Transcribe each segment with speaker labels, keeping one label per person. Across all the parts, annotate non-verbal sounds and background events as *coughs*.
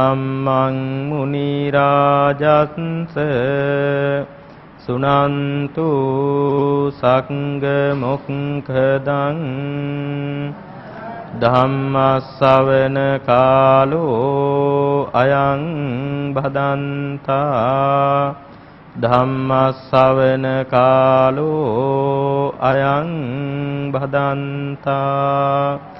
Speaker 1: ධම්මං මුනි රාජස්ස සුනන්තු සංග මොක්ඛදං ධම්මස්සවන කාලෝ අයං භදන්තා ධම්මස්සවන කාලෝ අයං භදන්තා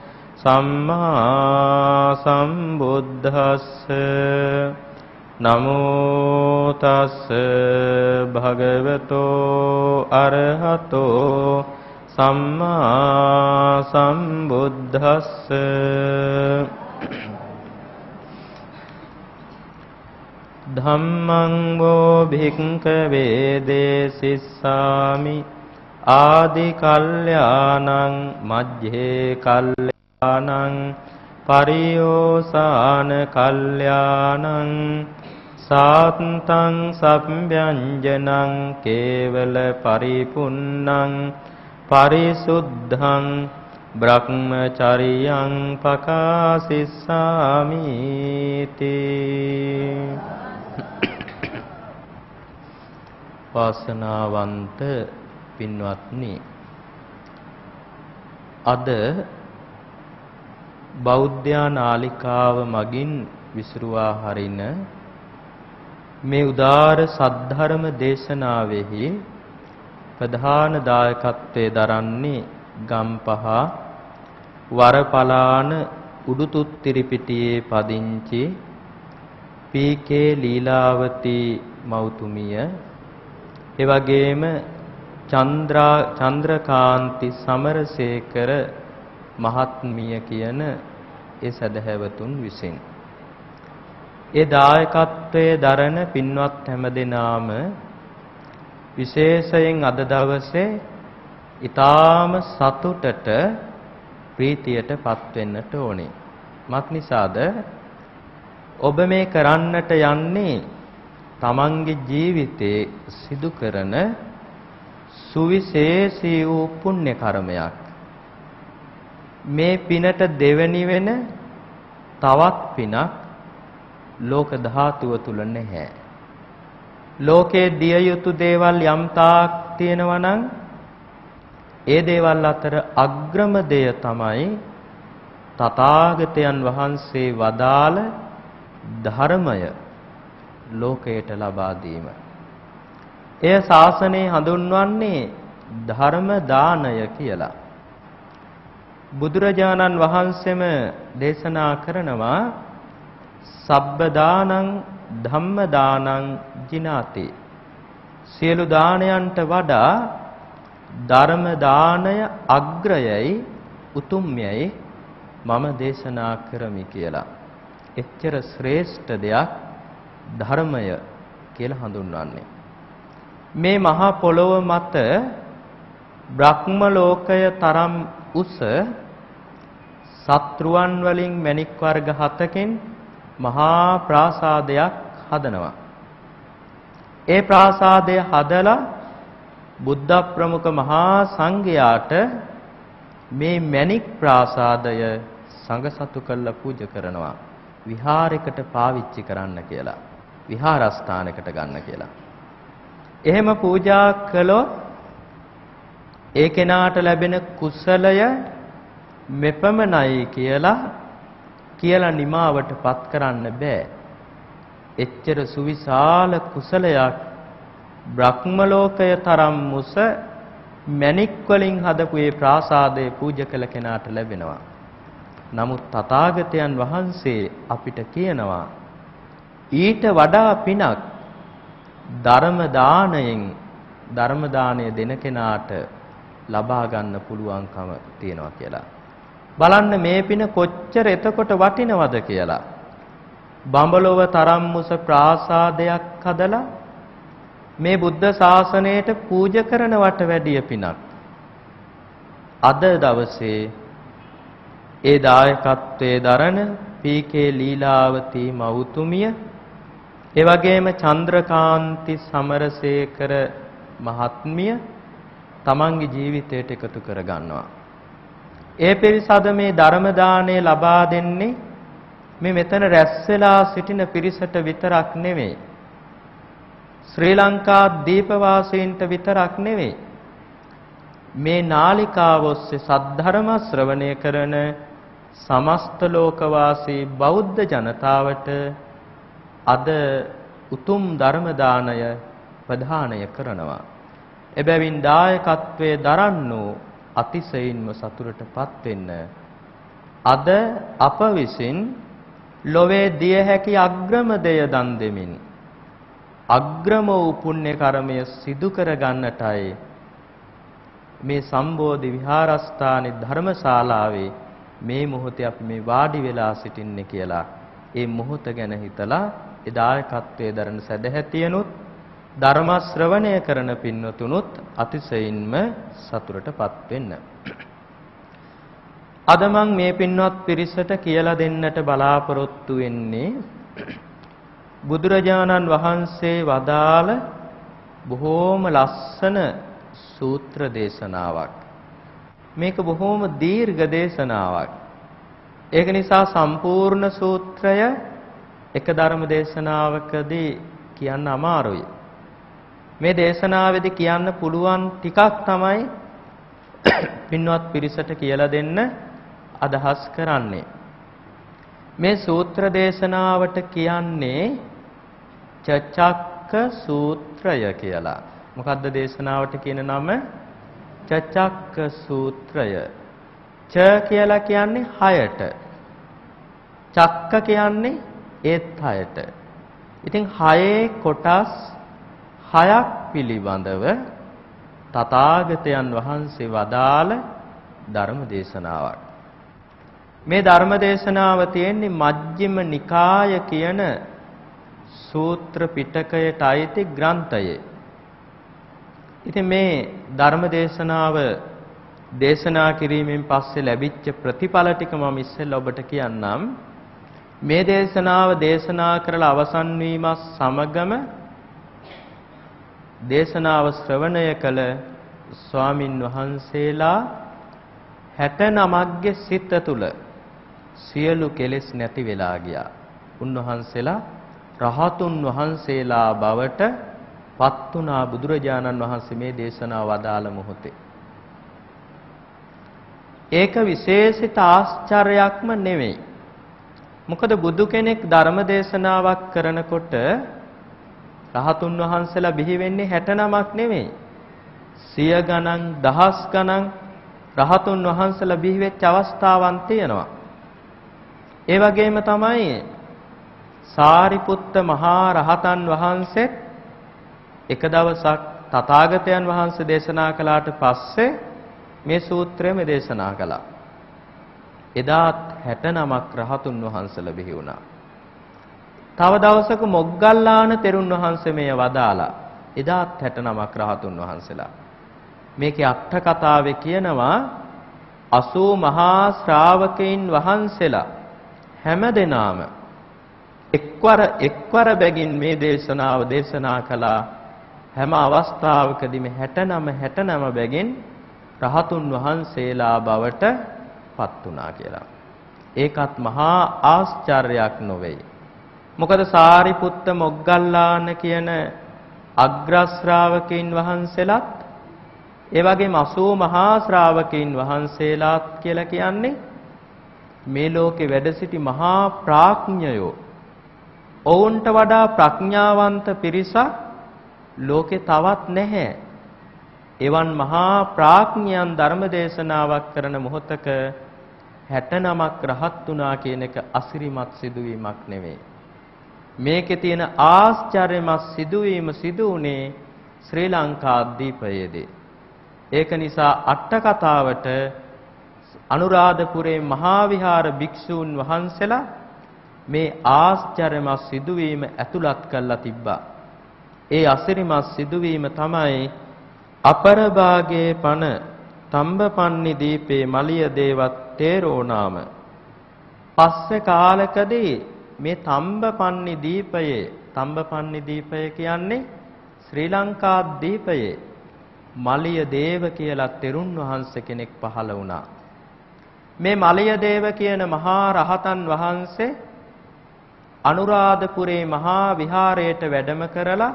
Speaker 1: සම්මා සම්බුද්දස්ස නමෝ තස්ස භගවතෝ අරහතෝ සම්මා සම්බුද්දස්ස ධම්මං වෝ භික්ඛවේ දේසිස්සාමි. ආදි කල්යාණං මජ්ජේ කල්යාණං පරියෝසాన කල්යාණං සාත්තං සම්භ්‍යංජනං කේවල පරිපුන්නං පරිසුද්ධං බ්‍රහ්මචරියං පකාසිස්සාමි *coughs* වාසනාවන්ත පින්වත්නි අද බෞද්ධ නාලිකාව මගින් විසිරුවා හරින මේ උදාර සද්ධර්ම දේශනාවෙහි ප්‍රධාන දායකත්වයේ දරන්නේ ගම්පහ වරපලාන උඩුතුත්තිරිපිටියේ පදිංචි පී.කේ ලීලාවතී මෞතුමිය. ඒ වගේම චන්ද්‍රා චන්ද්‍රකාන්ති සමරසේකර මහත්මිය කියන ඒ සදහැවතුන් විසින් ඒ දායකත්වයේ දරන පින්වත් හැමදෙනාම විශේෂයෙන් අද දවසේ ඊටාම සතුටට ප්‍රීතියටපත් වෙන්නට ඕනේ. මක් නිසාද? ඔබ මේ කරන්නට යන්නේ තමන්ගේ ජීවිතේ සිදු කරන සුවිශේෂී වූ පුණ්‍ය කර්මයක්. මේ පිනට දෙවැනි වෙන තවත් පිනක් ලෝක ධාතුව තුල නැහැ. ලෝකේ දිය යුතු දේවල් යම් තාක් තියෙනවා නම් ඒ දේවල් අතර අග්‍රම දෙය තමයි තථාගතයන් වහන්සේ වදාළ ධර්මය ලෝකයට ලබා දීම. එය ශාසනයේ හඳුන්වන්නේ ධර්ම දානය කියලා. බුදුරජාණන් වහන්සේම දේශනා කරනවා සබ්බ දානං ධම්ම දානං ජිනාති සියලු දානයන්ට වඩා ධර්ම දානය අග්‍රයයි උතුම්යයි මම දේශනා කරමි කියලා. එච්චර ශ්‍රේෂ්ඨ දෙයක් ධර්මය කියලා හඳුන්වන්නේ. මේ මහා පොළොව මත බ්‍රහ්ම ලෝකය තරම් උස සත්‍රුවන් වලින් මණික් වර්ග 7කින් මහා ප්‍රාසාදයක් හදනවා. ඒ ප්‍රාසාදය හදලා බුද්ධ ප්‍රමුඛ මහා සංඝයාට මේ මණික් ප්‍රාසාදය සංඝසතු කළා පූජා කරනවා. විහාරයකට පාවිච්චි කරන්න කියලා. විහාරස්ථානයකට ගන්න කියලා. එහෙම පූජා කළොත් ඒ කෙනාට ලැබෙන කුසලය මෙපමණයි කියලා කියලා නිමාවටපත් කරන්න බෑ. එච්චර සුවිශාල කුසලයක් බ්‍රහ්ම ලෝකය තරම් මුස මණික් වලින් හදපු ඒ ප්‍රාසාදය පූජා කළ කෙනාට ලැබෙනවා. නමුත් තථාගතයන් වහන්සේ අපිට කියනවා ඊට වඩා පිනක් ධර්ම දානයෙන් ධර්ම දාණය දෙන කෙනාට ලබා ගන්න පුළුවන්කම තියෙනවා කියලා. බලන්න මේ පින කොච්චර එතකොට වටිනවද කියලා. බඹලොව තරම් මුස ප්‍රාසාදයක් හදලා මේ බුද්ධ ශාසනයට පූජ කරනවට වැඩිය පිනක්. අද දවසේ ඒ දායකත්වයේ දරන පීකේ ලීලාවතී මව්තුමිය ඒ වගේම චන්ද්‍රකාන්ති සමරසේකර මහත්මිය තමන්ගේ ජීවිතයට එකතු කර ගන්නවා. ඒ පිරිසද මේ ධර්ම දාණය ලබා දෙන්නේ මේ මෙතන රැස් වෙලා සිටින පිරිසට විතරක් නෙවෙයි. ශ්‍රී ලංකා දීපවාසීන්ට විතරක් නෙවෙයි. මේ නාලිකාව ඔස්සේ සද්ධර්ම ශ්‍රවණය කරන සමස්ත ලෝකවාසී බෞද්ධ ජනතාවට අද උතුම් ධර්ම දානය ප්‍රදානය කරනවා. එබැවින් දායකත්වයේ දරන්නෝ අතිශයින්ම සතුටටපත් වෙන්න. අද අප විසින් ලොවේ දිය හැකි අග්‍රම දෙය දන් දෙමින් අග්‍රම වූ පුණ්‍ය කර්මය සිදු කර ගන්නටයි මේ සම්බෝධි විහාරස්ථානයේ ධර්මශාලාවේ මේ මොහොතේ අපි මේ වාඩි වෙලා සිටින්නේ කියලා. ඒ මොහොත ගැන හිතලා ඒ දායකත්වයේ දරන සදැහැතියනොත් ධර්ම ශ්‍රවණය කරන පින්වතුනුත් අතිශයින්ම සතුටටපත් වෙන්න. අද මම මේ පින්වත් පිරිසට කියලා දෙන්නට බලාපොරොත්තු වෙන්නේ බුදුරජාණන් වහන්සේ වදාළ බොහෝම ලස්සන සූත්‍ර දේශනාවක්. මේක බොහෝම දීර්ඝ දේශනාවක්. ඒක නිසා සම්පූර්ණ සූත්‍රය එක ධර්ම දේශනාවකදී කියන්න අමාරුයි. මේ දේශනාවේදී කියන්න පුළුවන් ටිකක් තමයි *coughs* පින්වත් පිරිසට කියලා දෙන්න අදහස් කරන්නේ. මේ සූත්‍ර දේශනාවට කියන්නේ චචක්ක සූත්‍රය කියලා. මොකද්ද දේශනාවට කියන නම? චචක්ක සූත්‍රය. ච කියලා කියන්නේ හයට. චක්ක කියන්නේ ඒත් හයට. ඉතින් හයේ කොටස් හයක් පිළිබඳව තථාගතයන් වහන්සේ වදාළ ධර්ම දේශනාවක්. මේ ධර්ම දේශනාව තියෙන්නේ මජ්ක්‍ධිම නිකාය කියන සූත්‍ර පිටකයට අයිති ග්‍රන්ථයේ. ඉතින් මේ ධර්ම දේශනාව දේශනා කිරීමෙන් පස්සේ ලැබිච්ච ප්‍රතිඵල ටික මම ඉස්සෙල්ලා ඔබට කියන්නම්. මේ දේශනාව දේශනා කරලා අවසන් වීමත් සමගම දේශනාව ශ්‍රවණය කළ ස්වාමින් වහන්සේලා 69ගේ සිත තුළ සියලු කෙලෙස් නැති වෙලා ගියා. උන්වහන්සේලා රහතුන් වහන්සේලා බවට පත් වුණා බුදුරජාණන් වහන්සේ මේ දේශනාව වදාළ මොහොතේ. ඒක විශේෂිත ආශ්චර්යයක්ම නෙවෙයි. මොකද බුදු කෙනෙක් ධර්ම දේශනාවක් කරනකොට රහතුන් වහන්සේලා බිහි වෙන්නේ 69ක් නෙවෙයි. සිය ගණන් දහස් ගණන් රහතුන් වහන්සේලා බිහි වෙච්ච අවස්ථාවන් තියෙනවා. ඒ වගේම තමයි සාරිපුත්ත මහා රහතන් වහන්සේත් එක දවසක් තථාගතයන් වහන්සේ දේශනා කළාට පස්සේ මේ සූත්‍රයම දේශනා කළා. එදාත් 69ක් රහතුන් වහන්සේලා බිහි වුණා. තව දවසක මොග්ගල්ලාන තෙරුන් වහන්සේ මෙය වදාලා. එදාත් 69ක් රහතුන් වහන්සේලා. මේකේ අට කතාවේ කියනවා 80 මහා ශ්‍රාවකයන් වහන්සේලා හැම දෙනාම එක්වර එක්වර බැගින් මේ දේශනාව දේශනා කළා හැම අවස්ථාවකදීම 69 69 බැගින් රහතුන් වහන්සේලා බවට පත් වුණා කියලා. ඒකත් මහා ආශ්චර්යයක් නොවේයි. මොකද සාරිපුත්ත මොග්ගල්ලාන කියන අග්‍ර ශ්‍රාවකයන් වහන්සේලාත් ඒ වගේම 80 මහා ශ්‍රාවකයන් වහන්සේලාත් කියලා කියන්නේ මේ ලෝකේ වැඩ සිටි මහා ප්‍රඥයෝ ඔවුන්ට වඩා ප්‍රඥාවන්ත පිරිසක් ලෝකේ තවත් නැහැ. එවන් මහා ප්‍රඥයන් ධර්ම දේශනාවක් කරන මොහොතක 69ක් රහත් වුණා කියන එක අසිරිමත් සිදුවීමක් නෙවෙයි. මේකේ තියෙන ආශ්චර්යමත් සිදුවීම සිදු වුණේ ශ්‍රී ලංකාද්වීපයේදී. ඒක නිසා අට කතාවට අනුරාධපුරේ මහා විහාර භික්ෂූන් වහන්සේලා මේ ආශ්චර්යමත් සිදුවීම ඇතුළත් කරලා තිබ්බා. ඒ අසිරිමත් සිදුවීම තමයි අපරභාගයේ පන තම්බපන්නි දීපේ මලිය දේවත් තේරෝ නාම. පස්සේ කාලකදී මේ තම්බපන්නි දීපයේ තම්බපන්නි දීපය කියන්නේ ශ්‍රී ලංකා දීපයේ මලිය දේව කියලා තෙරුන් වහන්සේ කෙනෙක් පහළ වුණා. මේ මලිය දේව කියන මහා රහතන් වහන්සේ අනුරාධපුරේ මහා විහාරයට වැඩම කරලා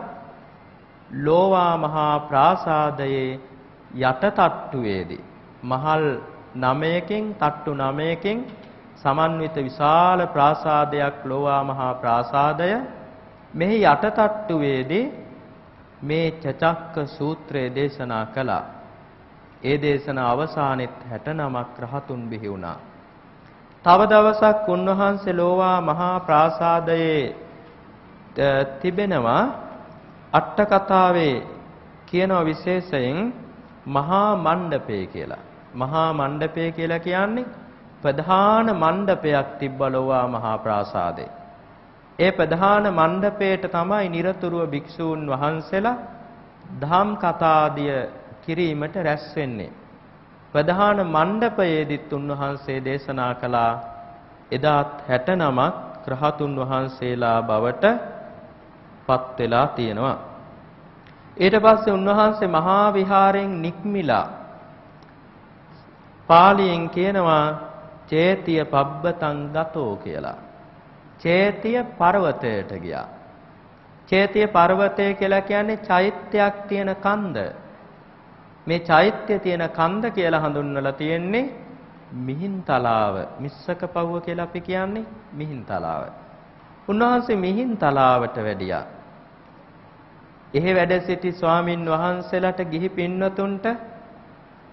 Speaker 1: ලෝවා මහා ප්‍රාසාදයේ යට තට්ටුවේදී මහල් 9කින් තට්ටු 9කින් සමන්විත විශාල ප්‍රාසාදයක් ලෝවා මහා ප්‍රාසාදය මෙහි යට තට්ටුවේදී මේ චචක්ක සූත්‍රය දේශනා කළා. ඒ දේශන අවසානෙත් 69ක් රහතුන් බිහි වුණා. තව දවසක් උන්වහන්සේ ලෝවා මහා ප්‍රාසාදයේ තිබෙනවා අට කතාවේ කියනවා විශේෂයෙන් මහා මණ්ඩපය කියලා. මහා මණ්ඩපය කියලා කියන්නේ ප්‍රධාන මණ්ඩපයක් තිබ්බලෝවා මහා ප්‍රාසාදේ. ඒ ප්‍රධාන මණ්ඩපයට තමයි নিরතුරුව භික්ෂූන් වහන්සේලා ධම් කතාදිය කිරීමට රැස් වෙන්නේ. ප්‍රධාන මණ්ඩපයේදීත් උන්වහන්සේ දේශනා කළා එදාත් 69ක් රහතුන් වහන්සේලා බවට පත් වෙලා තියෙනවා. ඊට පස්සේ උන්වහන්සේ මහා විහාරයෙන් නික්මිලා පාලියෙන් කියනවා චේතිය පබ්බතං ගතෝ කියලා. චේතිය පර්වතයට ගියා. චේතිය පර්වතය කියලා කියන්නේ චෛත්‍යයක් තියෙන කන්ද. මේ චෛත්‍ය තියෙන කන්ද කියලා හඳුන්වලා තියෙන්නේ මිහින්තලාව. මිස්සක පවුව කියලා අපි කියන්නේ මිහින්තලාව. උන්වහන්සේ මිහින්තලාවට වැඩියා. එහි වැඩ සිටි ස්වාමින් වහන්සේලාට ගිහි පින්වතුන්ට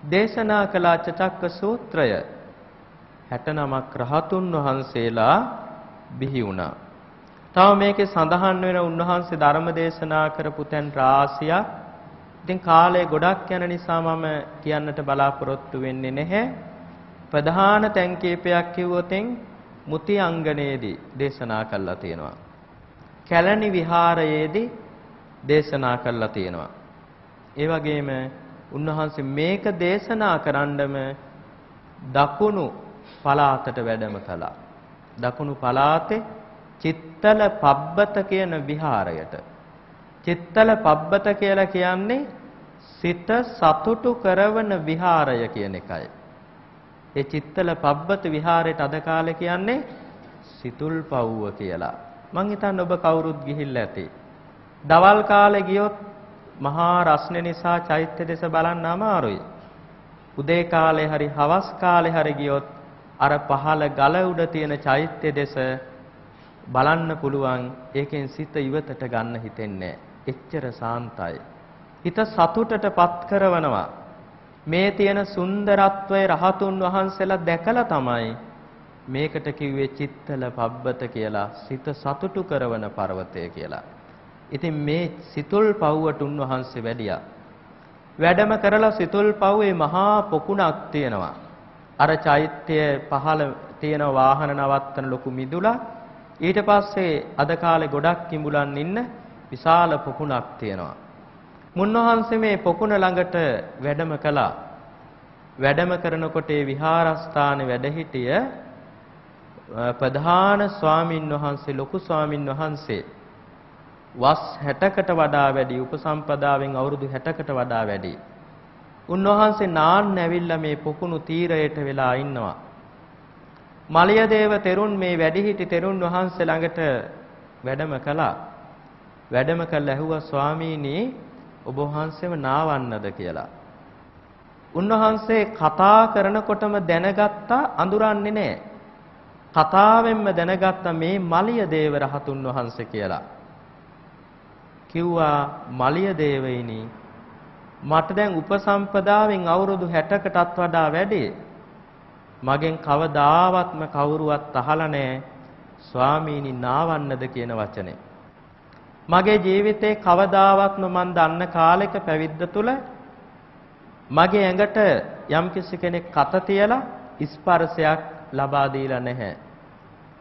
Speaker 1: දේශනා කළ චචක්ක සූත්‍රය 69ක් රහතුන් වහන්සේලා බිහි වුණා. තව මේකේ සඳහන් වෙන උන්වහන්සේ ධර්ම දේශනා කරපු තැන් රාශියක්. ඉතින් කාලය ගොඩක් යන නිසා මම කියන්නට බලාපොරොත්තු වෙන්නේ නැහැ. ප්‍රධාන තැන් කීපයක් කිව්වොතින් මුති අංගනයේදී දේශනා කළා තියෙනවා. කැලණි විහාරයේදී දේශනා කළා තියෙනවා. ඒ වගේම උන්වහන්සේ මේක දේශනා කරන්නම දකුණු පළාතට වැඩම කළා. දකුණු පළාතේ චිත්තල පබ්බත කියන විහාරයට. චිත්තල පබ්බත කියලා කියන්නේ සිත සතුටු කරවන විහාරය කියන එකයි. ඒ චිත්තල පබ්බත විහාරයට අද කාලේ කියන්නේ සිතුල් පව්ව කියලා. මං හිතන්නේ ඔබ කවුරුත් ගිහිල්ලා ඇති. දවල් කාලේ ගියොත් මහා රස්නේ නිසා චෛත්‍ය දෙස බලන්න අමාරුයි. උදේ කාලේ හරි හවස් කාලේ හරි ගියොත් අර පහළ ගල උඩ තියෙන චෛත්‍ය දෙස බලන්න පුළුවන්. ඒකෙන් සිත ඉවතට ගන්න හිතෙන්නේ එච්චර සාන්තයි. හිත සතුටටපත් කරවනවා. මේ තියෙන සුන්දරත්වය රහතුන් වහන්සේලා දැකලා තමයි මේකට කිව්වේ චිත්තල පබ්බත කියලා සිත සතුටු කරවන පර්වතය කියලා. ඉතින් මේ සිතුල් පව්වට උන්වහන්සේ වැඩියා. වැඩම කරලා සිතුල් පව්වේ මහා පොකුණක් තියෙනවා. අර චෛත්‍ය පහළ තියෙන වාහන නවත්තන ලොකු මිදුලා ඊට පස්සේ අද කාලේ ගොඩක් කිඹුලන් ඉන්න විශාල පොකුණක් තියෙනවා. මුන්නවහන්සේ මේ පොකුණ ළඟට වැඩම කළා. වැඩම කරනකොට ඒ විහාරස්ථානයේ වැඩ සිටිය ප්‍රධාන ස්වාමින් වහන්සේ ලොකු ස්වාමින් වහන්සේ වස් 60කට වඩා වැඩි උපසම්පදාවෙන් අවුරුදු 60කට වඩා වැඩි. උන්වහන්සේ නාන්න ඇවිල්ලා මේ පොකුණු තීරයට වෙලා ඉන්නවා. මලියදේව තෙරුන් මේ වැඩිහිටි තෙරුන් වහන්සේ ළඟට වැඩම කළා. වැඩම කළ ඇහුවා ස්වාමීනි ඔබ වහන්සේව නාවන්නද කියලා. උන්වහන්සේ කතා කරනකොටම දැනගත්තා අඳුරන්නේ නැහැ. කතාවෙන්ම දැනගත්තා මේ මලියදේව රහතුන් වහන්සේ කියලා. කිව්වා මලිය දේවයිනි මට දැන් උපසම්පදාවෙන් අවුරුදු 60කටත් වඩා වැඩි. මගෙන් කවදාවත්ම කවුරුවත් අහලා නැහැ ස්වාමීනි නාවන්නද කියන වචනේ. මගේ ජීවිතේ කවදාවත්ම මන් දන්න කාලෙක පැවිද්ද තුල මගේ ඇඟට යම්කිසි කෙනෙක් කත තියලා ස්පර්ශයක් ලබා දීලා නැහැ.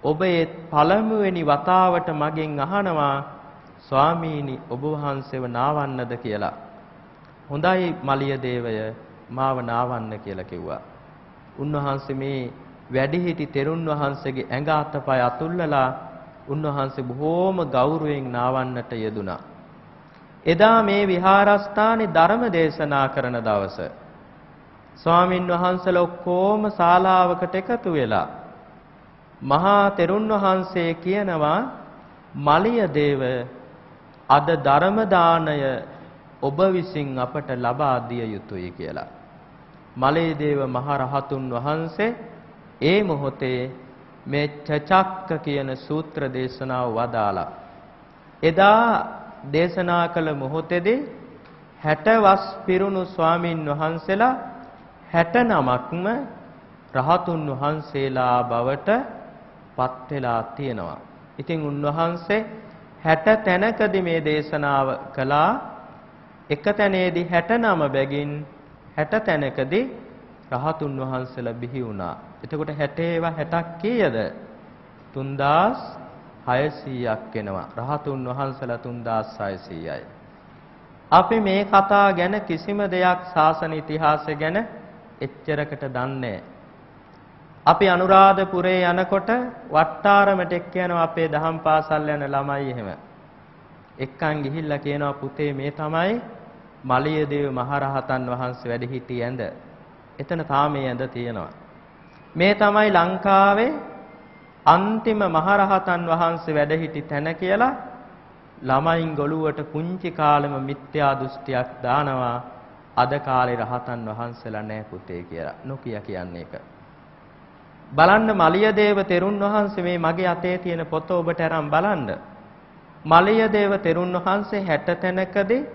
Speaker 1: ඔබ ඒ පළමුවෙනි වතාවට මගෙන් අහනවා ස්වාමීනි ඔබ වහන්සේව නාවන්නද කියලා. හොඳයි මලිය දේවය මාව නාවන්න කියලා කිව්වා. උන්වහන්සේ මේ වැඩිහිටි තෙරුන් වහන්සේගේ ඇඟ අතපය අතුල්ලලා උන්වහන්සේ බොහෝම ගෞරවයෙන් නාවන්නට යෙදුනා. එදා මේ විහාරස්ථානේ ධර්ම දේශනා කරන දවස ස්වාමින් වහන්සේලා ඔක්කොම ශාලාවකට එකතු වෙලා මහා තෙරුන් වහන්සේ කියනවා මලිය දේව අද ධර්ම දාණය ඔබ විසින් අපට ලබා දිය යුතුය කියලා. මලේ දේව මහ රහතුන් වහන්සේ ඒ මොහොතේ මේ චචක්ක කියන සූත්‍ර දේශනාව වදාලා. එදා දේශනා කළ මොහොතේදී 60 වස් පිරුණු ස්වාමින් වහන්සේලා 69ක්ම රහතුන් වහන්සේලා බවට පත් වෙලා තියෙනවා. ඉතින් උන්වහන්සේ 60 තැනකදී මේ දේශනාව කළා. එක තැනේදී 69 බැගින් 60 තැනකදී රහතුන් වහන්සේලා බිහි වුණා. එතකොට 60 ඒවා 60ක් කීයද? 3600ක් වෙනවා. රහතුන් වහන්සේලා 3600යි. අපි මේ කතා ගැන කිසිම දෙයක් ශාසන ඉතිහාසය ගැන එච්චරකට දන්නේ අපි අනුරාධපුරේ යනකොට වට්ටාරමට එක්ක යනවා අපේ දහම් පාසල් යන ළමයි එහෙම. එක්කන් ගිහිල්ලා කියනවා පුතේ මේ තමයි මලියදේව මහරහතන් වහන්සේ වැඩ සිටි ඇඳ. එතන තාම මේ ඇඳ තියෙනවා. මේ තමයි ලංකාවේ අන්තිම මහරහතන් වහන්සේ වැඩ සිටි තැන කියලා ළමයින් ගොළුවට පුංචි කාලෙම මිත්‍යා දෘෂ්ටියක් දානවා අද කාලේ රහතන් වහන්සේලා නැහැ පුතේ කියලා නොකිය කියන්නේ ඒක. බලන්න මලියදේව තෙරුන් වහන්සේ මේ මගේ අතේ තියෙන පොත ඔබට අරන් බලන්න. මලියදේව තෙරුන් වහන්සේ 60 තැනකදී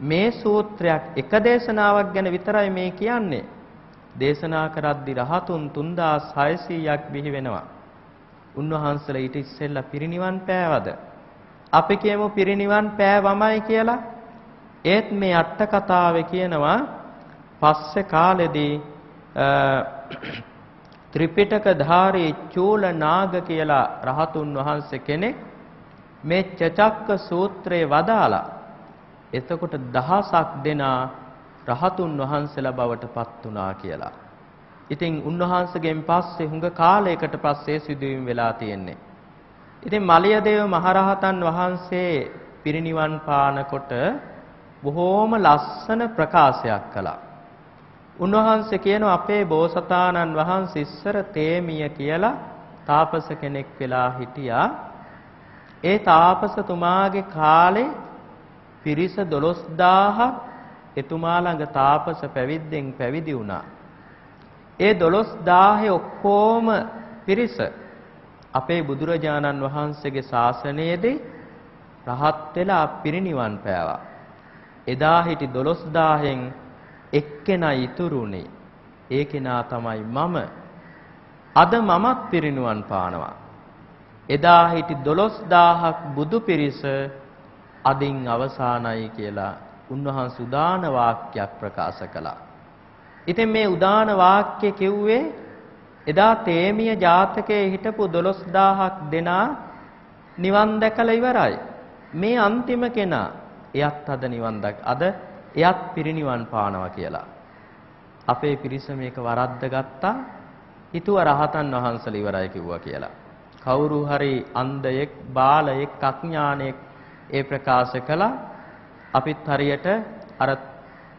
Speaker 1: මේ සූත්‍රයක් එක දේශනාවක් ගැන විතරයි මේ කියන්නේ. දේශනා කරද්දි රහතුන් 3600ක් බිහි වෙනවා. උන්වහන්සේලා ඊට ඉස්සෙල්ලා පිරිනිවන් පෑවද? අපි කියමු පිරිනිවන් පෑවමයි කියලා. ඒත් මේ අට කතාවේ කියනවා පස්සේ කාලෙදී ත්‍රිපිටක ධාරී චූල නාග කියලා රහතුන් වහන්සේ කෙනෙක් මේ චචක්ක සූත්‍රයේ වදාලා එතකොට දහසක් දෙනා රහතුන් වහන්සේලා බවට පත් වුණා කියලා. ඉතින් උන්වහන්සේගෙන් පස්සේ හුඟ කාලයකට පස්සේ සිදුවීම් වෙලා තියෙන්නේ. ඉතින් මලියදේව මහරහතන් වහන්සේ පිරිනිවන් පානකොට බොහෝම ලස්සන ප්‍රකාශයක් කළා. උන්වහන්සේ කියනවා අපේ බෝසතාණන් වහන්සේ ඉස්සර තේමිය කියලා තාපස කෙනෙක් වෙලා හිටියා. ඒ තාපසතුමාගේ කාලේ පිරිස 12000ක් එතුමා ළඟ තාපස පැවිද්දෙන් පැවිදි වුණා. ඒ 12000 ඔක්කොම පිරිස අපේ බුදුරජාණන් වහන්සේගේ ශාසනයේදී රහත් වෙලා පිරිනිවන් පෑවා. එදා හිටි 12000න් එක්කෙනා ඉතුරුනේ. ඒ කෙනා තමයි මම. අද මමත් පිරිනුවන් පානවා. එදා හිටි 12000ක් බුදු පිරිස අදින් අවසానයි කියලා උන්වහන්සේ උදාන වාක්‍යයක් ප්‍රකාශ කළා. ඉතින් මේ උදාන වාක්‍ය කිව්වේ එදා තේමිය ජාතකයේ හිටපු 12000ක් දෙනා නිවන් දැකලා ඉවරයි. මේ අන්තිම කෙනා එයත් අද නිවන් දැක්. අද එයත් පිරිනිවන් පානවා කියලා. අපේ පිරිස මේක වරද්ද ගත්තා. හිතුව රහතන් වහන්සේලා ඉවරයි කිව්වා කියලා. කවුරු හරි අන්ධයෙක්, බාලයෙක්, අඥානෙක් ඒ ප්‍රකාශ කළා. අපිත් හරියට අර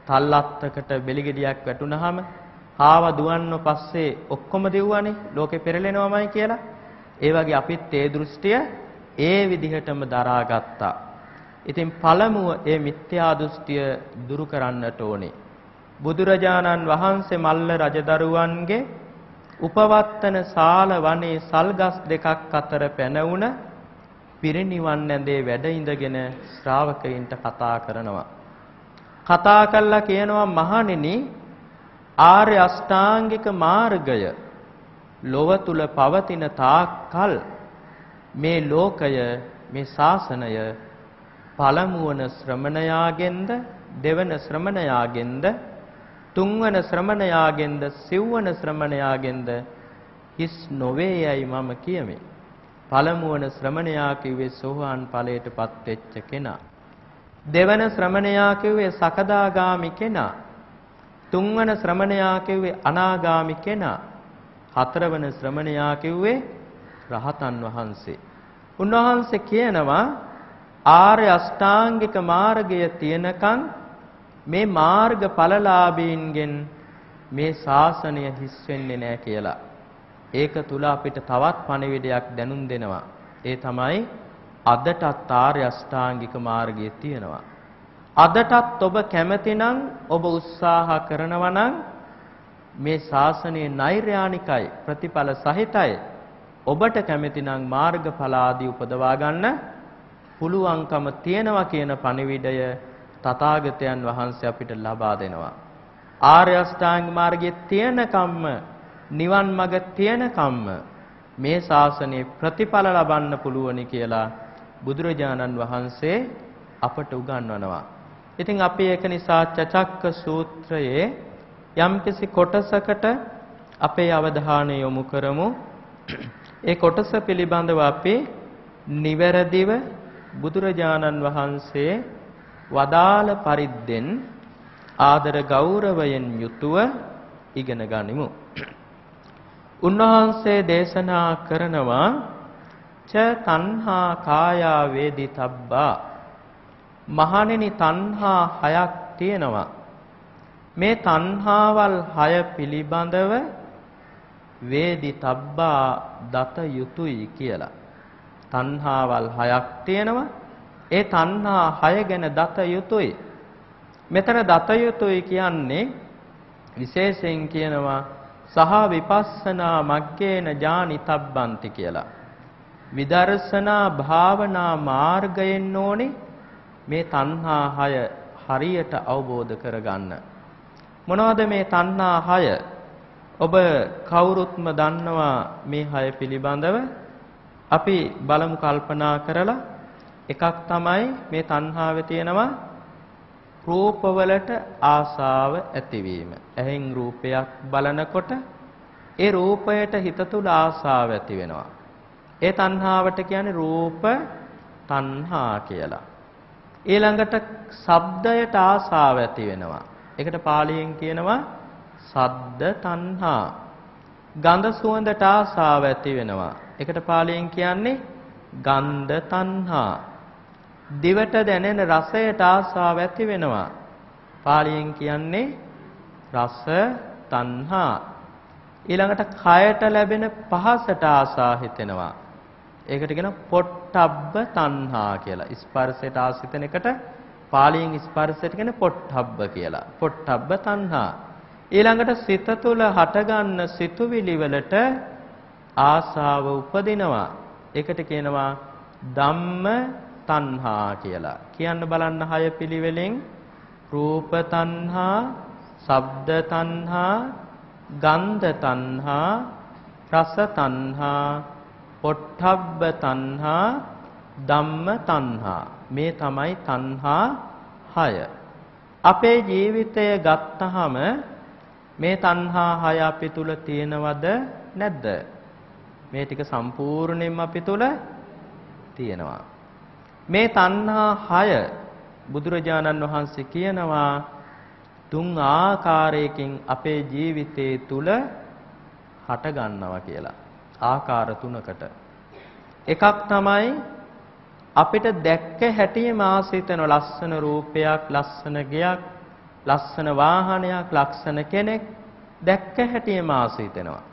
Speaker 1: තල්ලත්තකට බෙලිගෙඩියක් වැටුනහම ආව දුවන්න පස්සේ ඔක්කොම දෙව්වනේ ලෝකේ පෙරලෙනවමයි කියලා. ඒ වගේ අපිත් ඒ දෘෂ්ටිය ඒ විදිහටම දරාගත්තා. ඉතින් පළමුව ඒ මිත්‍යා දෘෂ්ටිය දුරු කරන්නට ඕනේ. බුදුරජාණන් වහන්සේ මල්ල රජදරුවන්ගේ උපවත්තන සාල වනේ සල්ගස් දෙකක් අතර පැනවුන පිරිනිවන් නැඳේ වැඩ ඉඳගෙන ශ්‍රාවකයින්ට කතා කරනවා. කතා කළා කියනවා මහණෙනි ආර්ය අෂ්ටාංගික මාර්ගය ලොව තුල පවතින තාක්කල් මේ ලෝකය මේ ශාසනය පළමුවන ශ්‍රමණයාගෙන්ද දෙවන ශ්‍රමණයාගෙන්ද තුන්වන ශ්‍රමණයාගෙන්ද සිව්වන ශ්‍රමණයාගෙන්ද හිස් නොවේ යයි මම කියමි. පළමුවන ශ්‍රමණයා කිව්වේ සෝවාන් ඵලයටපත් වෙච්ච කෙනා. දෙවන ශ්‍රමණයා කිව්වේ සකදාගාමි කෙනා. තුන්වන ශ්‍රමණයා කිව්වේ අනාගාමි කෙනා. හතරවන ශ්‍රමණයා කිව්වේ රහතන් වහන්සේ. උන්වහන්සේ කියනවා ආර්ය අෂ්ටාංගික මාර්ගය තියනකන් මේ මාර්ග ඵලලාභීන්ගෙන් මේ ශාසනය හිස් වෙන්නේ නැහැ කියලා. ඒක තුල අපිට තවත් පණිවිඩයක් දැනුම් දෙනවා. ඒ තමයි අදටත් ආර්ය අෂ්ටාංගික මාර්ගය තියෙනවා. අදටත් ඔබ කැමතිනම් ඔබ උත්සාහ කරනවා නම් මේ ශාසනයේ නෛර්යානිකයි ප්‍රතිඵල සහිතයි. ඔබට කැමතිනම් මාර්ගඵල ආදී උපදවා ගන්න පුළුවන්කම තියෙනවා කියන පණිවිඩය තථාගතයන් වහන්සේ අපිට ලබා දෙනවා. ආර්ය අෂ්ටාංග මාර්ගයේ තියෙන කම්ම නිවන් මඟ තියෙන කම්ම මේ ශාසනයේ ප්‍රතිඵල ලබන්න පුළුවනි කියලා බුදුරජාණන් වහන්සේ අපට උගන්වනවා. ඉතින් අපි ඒක නිසා චචක්ක සූත්‍රයේ යම්කිසි කොටසකට අපේ අවධානය යොමු කරමු. ඒ කොටස පිළිබඳව අපි නිවැරදිව බුදුරජාණන් වහන්සේ වදාළ පරිද්දෙන් ආදර ගෞරවයෙන් යුතුව ඉගෙන ගනිමු. උන්වහන්සේ දේශනා කරනවා ච තණ්හා කායා වේදිතබ්බා මහණෙනි තණ්හා හයක් තියෙනවා. මේ තණ්හාවල් හය පිළිබඳව වේදිතබ්බා දත යුතුයි කියලා. තණ්හාවල් හයක් තියෙනවා ඒ තණ්හා හය ගැන දත යුතුයි මෙතන දත යුතුයි කියන්නේ විශේෂයෙන් කියනවා සහ විපස්සනා මග්ගේන ඥානිතබ්බන්ති කියලා. විදර්ශනා භාවනා මාර්ගයෙන් ඕනේ මේ තණ්හා හය හරියට අවබෝධ කරගන්න. මොනවද මේ තණ්හා හය? ඔබ කවුරුත්ම දන්නවා මේ හය පිළිබඳව. අපි බලමු කල්පනා කරලා එකක් තමයි මේ තණ්හාවේ තියෙනවා රූපවලට ආසාව ඇතිවීම. ඇහෙන් රූපයක් බලනකොට ඒ රූපයට හිත තුල ආසාව ඇති වෙනවා. ඒ තණ්හාවට කියන්නේ රූප තණ්හා කියලා. ඊළඟට ශබ්දයට ආසාව ඇති වෙනවා. ඒකට පාලියෙන් කියනවා සද්ද තණ්හා. ගන්ධ සුවඳට ආසාව ඇති වෙනවා. ඒකට පාලියෙන් කියන්නේ ගන්ධ තණ්හා. දිවට දැනෙන රසයට ආසාව ඇති වෙනවා. පාලියෙන් කියන්නේ රස තණ්හා. ඊළඟට කයට ලැබෙන පහසට ආසා හිතෙනවා. ඒකට කියන පොට්ටබ්බ තණ්හා කියලා. ස්පර්ශයට ආසිතන එකට පාලියෙන් ස්පර්ශයට කියන පොට්ටබ්බ කියලා. පොට්ටබ්බ තණ්හා. ඊළඟට සිත තුළ හටගන්න සිතුවිලි වලට ආසාව උපදිනවා. ඒකට කියනවා ධම්ම තණ්හා කියලා. කියන්න බලන්න හය පිළිවෙලෙන් රූප තණ්හා, ශබ්ද තණ්හා, ගන්ධ තණ්හා, රස තණ්හා, පොට්ටබ්බ තණ්හා, ධම්ම තණ්හා. මේ තමයි තණ්හා හය. අපේ ජීවිතය ගත්තහම මේ තණ්හා හය අපි තුල තියෙනවද නැද්ද? මේ ටික සම්පූර්ණයෙන්ම අපි තුල තියෙනවා. මේ තණ්හා 6 බුදුරජාණන් වහන්සේ කියනවා තුන් ආකාරයකින් අපේ ජීවිතයේ තුල හට ගන්නවා කියලා. ආකාර තුනකට. එකක් තමයි අපිට දැක්ක හැටිම ආසිතන ලස්සන රූපයක්, ලස්සන ගයක්, ලස්සන වාහනයක්, ලස්සන කෙනෙක් දැක්ක හැටිම ආසිතනවා.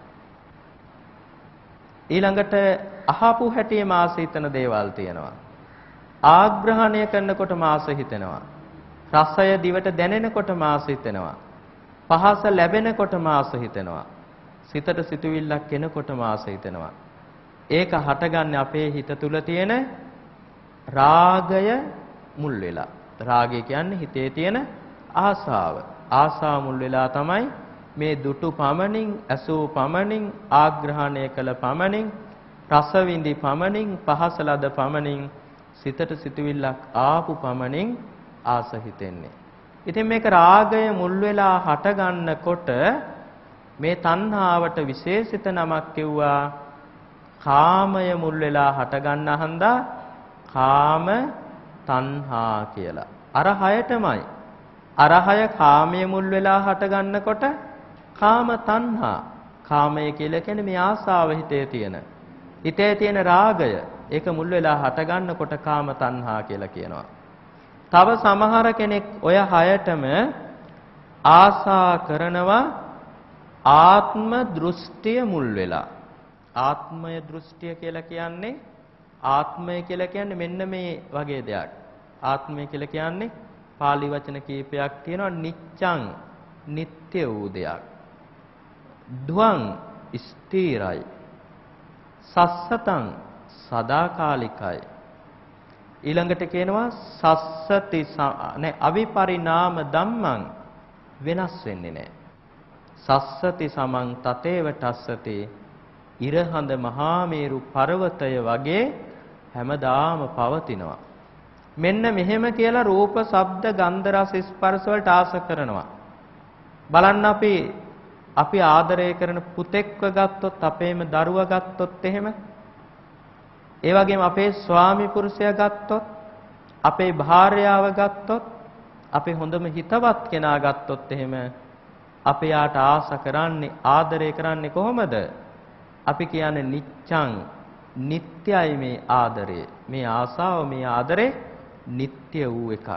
Speaker 1: ඊළඟට අහපු හැටිම ආසිතන දේවල් තියෙනවා. ආග්‍රහණය කරනකොට මාස හිතෙනවා. රසය දිවට දැනෙනකොට මාස හිතෙනවා. පහස ලැබෙනකොට මාස හිතෙනවා. සිතට සිතුවිල්ලක් එනකොට මාස හිතෙනවා. ඒක හටගන්නේ අපේ හිත තුල තියෙන රාගය මුල් වෙලා. රාගය කියන්නේ හිතේ තියෙන ආසාව. ආසාව මුල් වෙලා තමයි මේ දුටු පමණින්, ඇසූ පමණින්, ආග්‍රහණය කළ පමණින්, රස විඳි පමණින්, පහස ලද පමණින් සිතට සිතුවිල්ලක් ආපු පමණින් ආස හිතෙන්නේ. ඉතින් මේක රාගය මුල් වෙලා හට ගන්නකොට මේ තණ්හාවට විශේෂිත නමක් කිව්වා කාමය මුල් වෙලා හටගන්න හන්දා කාම තණ්හා කියලා. අර හයටමයි. අර හය කාමයේ මුල් වෙලා හටගන්නකොට කාම තණ්හා. කාමය කියලා කියන්නේ මේ ආසාව හිතේ තියෙන. හිතේ තියෙන රාගය. ඒක මුල් වෙලා හටගන්නකොට කාම තණ්හා කියලා කියනවා. තව සමහර කෙනෙක් ඔය හයටම ආසා කරනවා ආත්ම දෘෂ්ටිය මුල් වෙලා. ආත්මය දෘෂ්ටිය කියලා කියන්නේ ආත්මය කියලා කියන්නේ මෙන්න මේ වගේ දෙයක්. ආත්මය කියලා කියන්නේ pāli වචන කීපයක් තියෙනවා නිච්ඡං නিত্য වූ දෙයක්. ද්වං ස්ථිරයි. සස්සතං සදාකාලිකයි. ඊළඟට කියනවා සස්සති නැ අවිපරිණාම ධම්මං වෙනස් වෙන්නේ නැහැ. සස්සති සමං තතේව තස්සති ඉරහඳ මහා මේරු පර්වතය වගේ හැමදාම පවතිනවා. මෙන්න මෙහෙම කියලා රූප, ශබ්ද, ගන්ධ, රස, ස්පර්ශ වලට ආස කරනවා. බලන්න අපි අපි ආදරය කරන පුතෙක්ව ගත්තොත් අපේම දරුවා ගත්තොත් එහෙම ඒ වගේම අපේ ස්වාමි පුරුෂයා ගත්තොත් අපේ භාර්යාව ගත්තොත් අපේ හොඳම හිතවත් කෙනා ගත්තොත් එහෙම අපි යාට ආස කරන්නේ ආදරය කරන්නේ කොහොමද? අපි කියන්නේ නිච්ඡං නිට්ටයයි මේ ආදරය. මේ ආසාව මේ ආදරේ නිට්ටය වූ එකක්.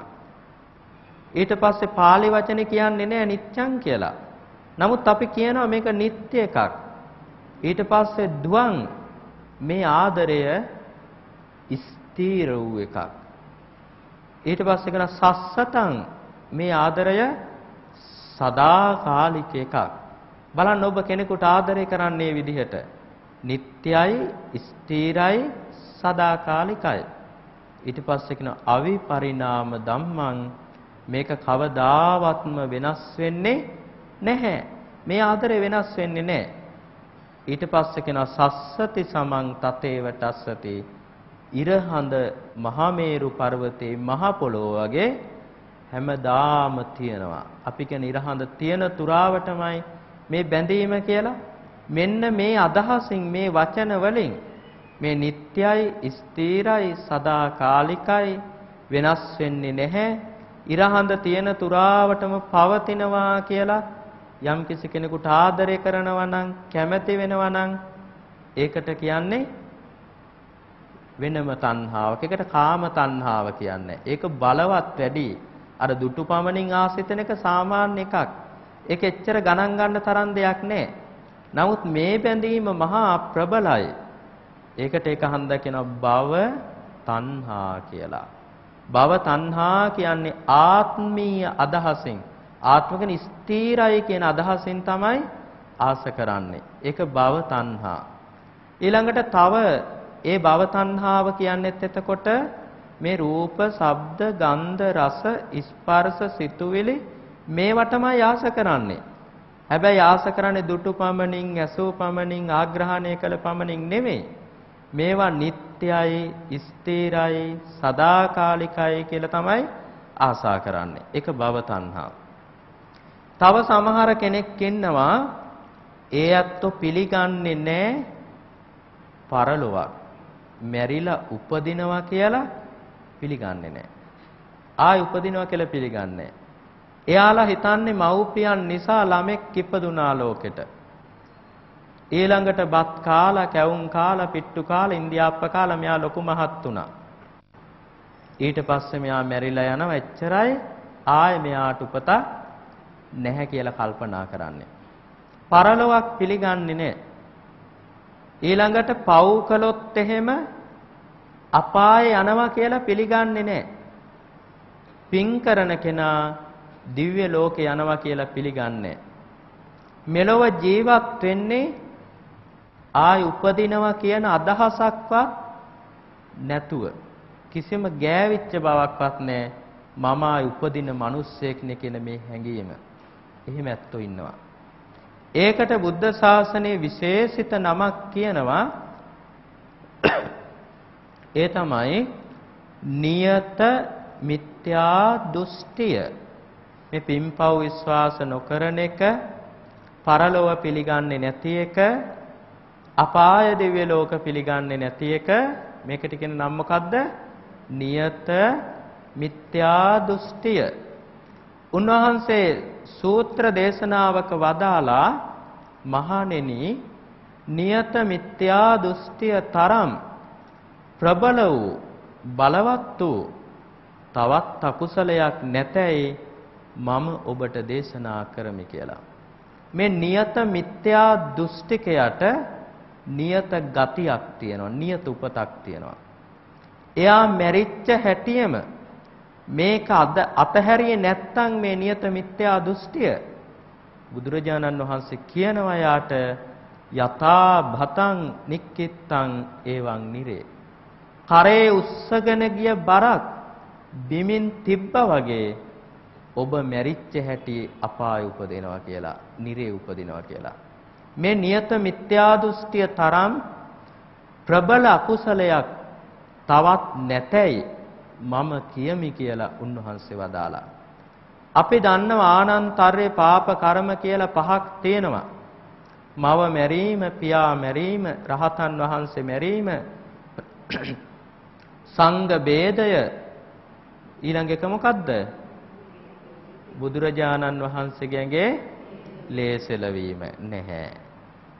Speaker 1: ඊට පස්සේ pāli වචනේ කියන්නේ නෑ නිච්ඡං කියලා. නමුත් අපි කියනවා මේක නිට්ටය එකක්. ඊට පස්සේ ද්වං මේ ආදරය ස්ථීර වූ එකක්. ඊට පස්සේ කරන සස්සතං මේ ආදරය සදාකාලික එකක්. බලන්න ඔබ කෙනෙකුට ආදරය කරන්නේ විදිහට නිට්ටයයි ස්ථීරයි සදාකාලිකයි. ඊට පස්සේ කියන අවිපරිණාම ධම්මං මේක කවදාවත්ම වෙනස් වෙන්නේ නැහැ. මේ ආදරය වෙනස් වෙන්නේ නැහැ. ඊට පස්සේ කියන සස්සති සමං තතේව තස්සති ඉරහඳ මහමේරු පර්වතේ මහ පොළොව වගේ හැමදාම තියෙනවා. අපි කියන ඉරහඳ තියෙන තුරාවටමයි මේ බැඳීම කියලා. මෙන්න මේ අදහසින් මේ වචන වලින් මේ නිට්ටයයි ස්ථිරයි සදාකාලිකයි වෙනස් වෙන්නේ නැහැ. ඉරහඳ තියෙන තුරාවටම පවතිනවා කියලා යම් කිසි කෙනෙකුට ආදරය කරනවා නම් කැමැති වෙනවා නම් ඒකට කියන්නේ වෙනම තණ්හාවක්. ඒකට කාම තණ්හාව කියන්නේ. ඒක බලවත් වැඩි. අර දුටු පමණින් ආසිතන එක සාමාන්‍ය එකක්. ඒක එච්චර ගණන් ගන්න තරම් දෙයක් නෑ. නමුත් මේ බැඳීම මහා ප්‍රබලයි. ඒකට ඒක හන්ද කියනවා භව තණ්හා කියලා. භව තණ්හා කියන්නේ ආත්මීය අදහසින් ආත්ම කියන ස්ථීරයි කියන අදහසින් තමයි ආස කරන්නේ. ඒක භව තණ්හා. ඊළඟට තව ඒ භව තණ්හාව කියන්නේත් එතකොට මේ රූප, ශබ්ද, ගන්ධ, රස, ස්පර්ශ, සිතුවිලි මේවටමයි ආස කරන්නේ. හැබැයි ආස කරන්නේ දුටු පමණින්, ඇසූ පමණින්, ආග්‍රහණය කළ පමණින් නෙමෙයි. මේවා නිට්ටයයි, ස්ථිරයි, සදාකාලිකයි කියලා තමයි ආසා කරන්නේ. ඒක භව තණ්හා. තව සමහර කෙනෙක් ඉන්නවා ඒ ඇත්තෝ පිළිගන්නේ නැහැ පරලොවක්. මැරිලා උපදිනවා කියලා පිළිගන්නේ නැහැ. ආයි උපදිනවා කියලා පිළිගන්නේ එයාලා හිතන්නේ මව්පියන් නිසා ළමෙක් ඉපදුනා ලෝකෙට. ඊළඟට බත් කාලා, කැවුම් කාලා, පිට්ටු කාලා, ඉන්දියාප්ප කාලා මෙයා ලොකු මහත් වුණා. ඊට පස්සේ මෙයා මැරිලා යනවා එච්චරයි ආයෙ මෙයාට උපත නැහැ කියලා කල්පනා කරන්නේ. පරලොවක් පිළිගන්නේ නැහැ. ඊළඟට පව් කළොත් එහෙම අපායේ යනවා කියලා පිළිගන්නේ නැහැ. පින් කරන කෙනා දිව්‍ය ලෝකේ යනවා කියලා පිළිගන්නේ මෙලොව ජීවත් වෙන්නේ ආයි උපදිනවා කියන අදහසක්වත් නැතුව කිසිම ගෑවිච්ච බවක්වත් නැහැ මම ආයි උපදින මිනිස්සෙක් නේ කියන මේ හැඟීම. එහෙම ඇත්තෝ ඉන්නවා. ඒකට බුද්ධ ශාසනයේ විශේෂිත නමක් කියනවා *coughs* ඒ තමයි නියත මිත්‍යා දෘෂ්ටිය මේ පින්පව් විශ්වාස නොකරන එක පරලොව පිළිගන්නේ නැති එක අපාය දිව්‍ය ලෝක පිළිගන්නේ නැති එක මේකට කියන නම මොකද්ද? නියත මිත්‍යා දෘෂ්ටිය. උන්වහන්සේ සූත්‍ර දේශනාවක වදාලා මහණෙනි නියත මිත්‍යා දෘෂ්ටිය තරම් ප්‍රබල වූ බලවත් වූ තවත් අකුසලයක් නැතයි මම ඔබට දේශනා කරමි කියලා. මේ නියත මිත්‍යා දෘෂ්ටිකයට නියත ගතියක් තියෙනවා, නියත උපතක් තියෙනවා. එයා මැරිච්ච හැටියෙම මේක අද අතහැරියේ නැත්තම් මේ නියත මිත්‍යා දෘෂ්ටිය බුදුරජාණන් වහන්සේ කියනවා යාට යථා භතං නික්කිත්තං එවං නිරේ කරේ උස්සගෙන ගිය බරක් බිමින් තිබ්බා වගේ ඔබ මැරිච්ච හැටි අපාය උපදිනවා කියලා, නිරේ උපදිනවා කියලා. මේ නියත මිත්‍යා දෘෂ්ටිය තරම් ප්‍රබල අකුසලයක් තවත් නැතයි මම කියමි කියලා උන්වහන්සේ වදාලා. අපි දන්නවා ආනන්තරේ පාප කර්ම කියලා පහක් තියෙනවා. මව මැරීම, පියා මැරීම, රහතන් වහන්සේ මැරීම, *clears throat* සංඝ ભેදය ඊළඟ එක මොකද්ද? බුදුරජාණන් වහන්සේගේ ලේසල වීම නැහැ.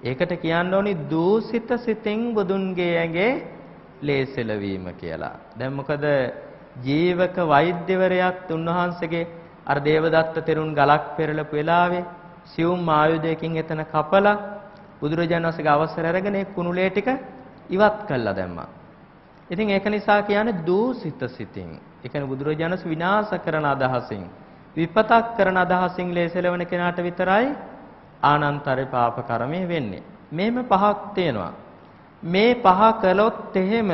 Speaker 1: ඒකට කියන්න ඕනි දූසිත සිතින් බුදුන්ගේ ඇඟේ ලේසල වීම කියලා. දැන් මොකද ජීවක වෛද්‍යවරයාත් උන්වහන්සේගේ අර දේවදත්ත තෙරුන් ගලක් පෙරලපු වෙලාවේ සියුම් ආයුධයකින් එතන කපලා බුදුරජාණන් වහන්සේගේ අවසර අරගෙන ඒ කුණුලේ ටික ඉවත් කළා දැම්මා. ඉතින් ඒක නිසා කියන්නේ දූසිත සිතින්. ඒ කියන්නේ බුදුරජාණන් විනාශ කරන අදහසින් විපතක් කරන අදහසින් ලේසලවන කෙනාට විතරයි ආනන්තරේ පාප කර්මය වෙන්නේ. මේම පහක් තියෙනවා. මේ පහ කළොත් එහෙම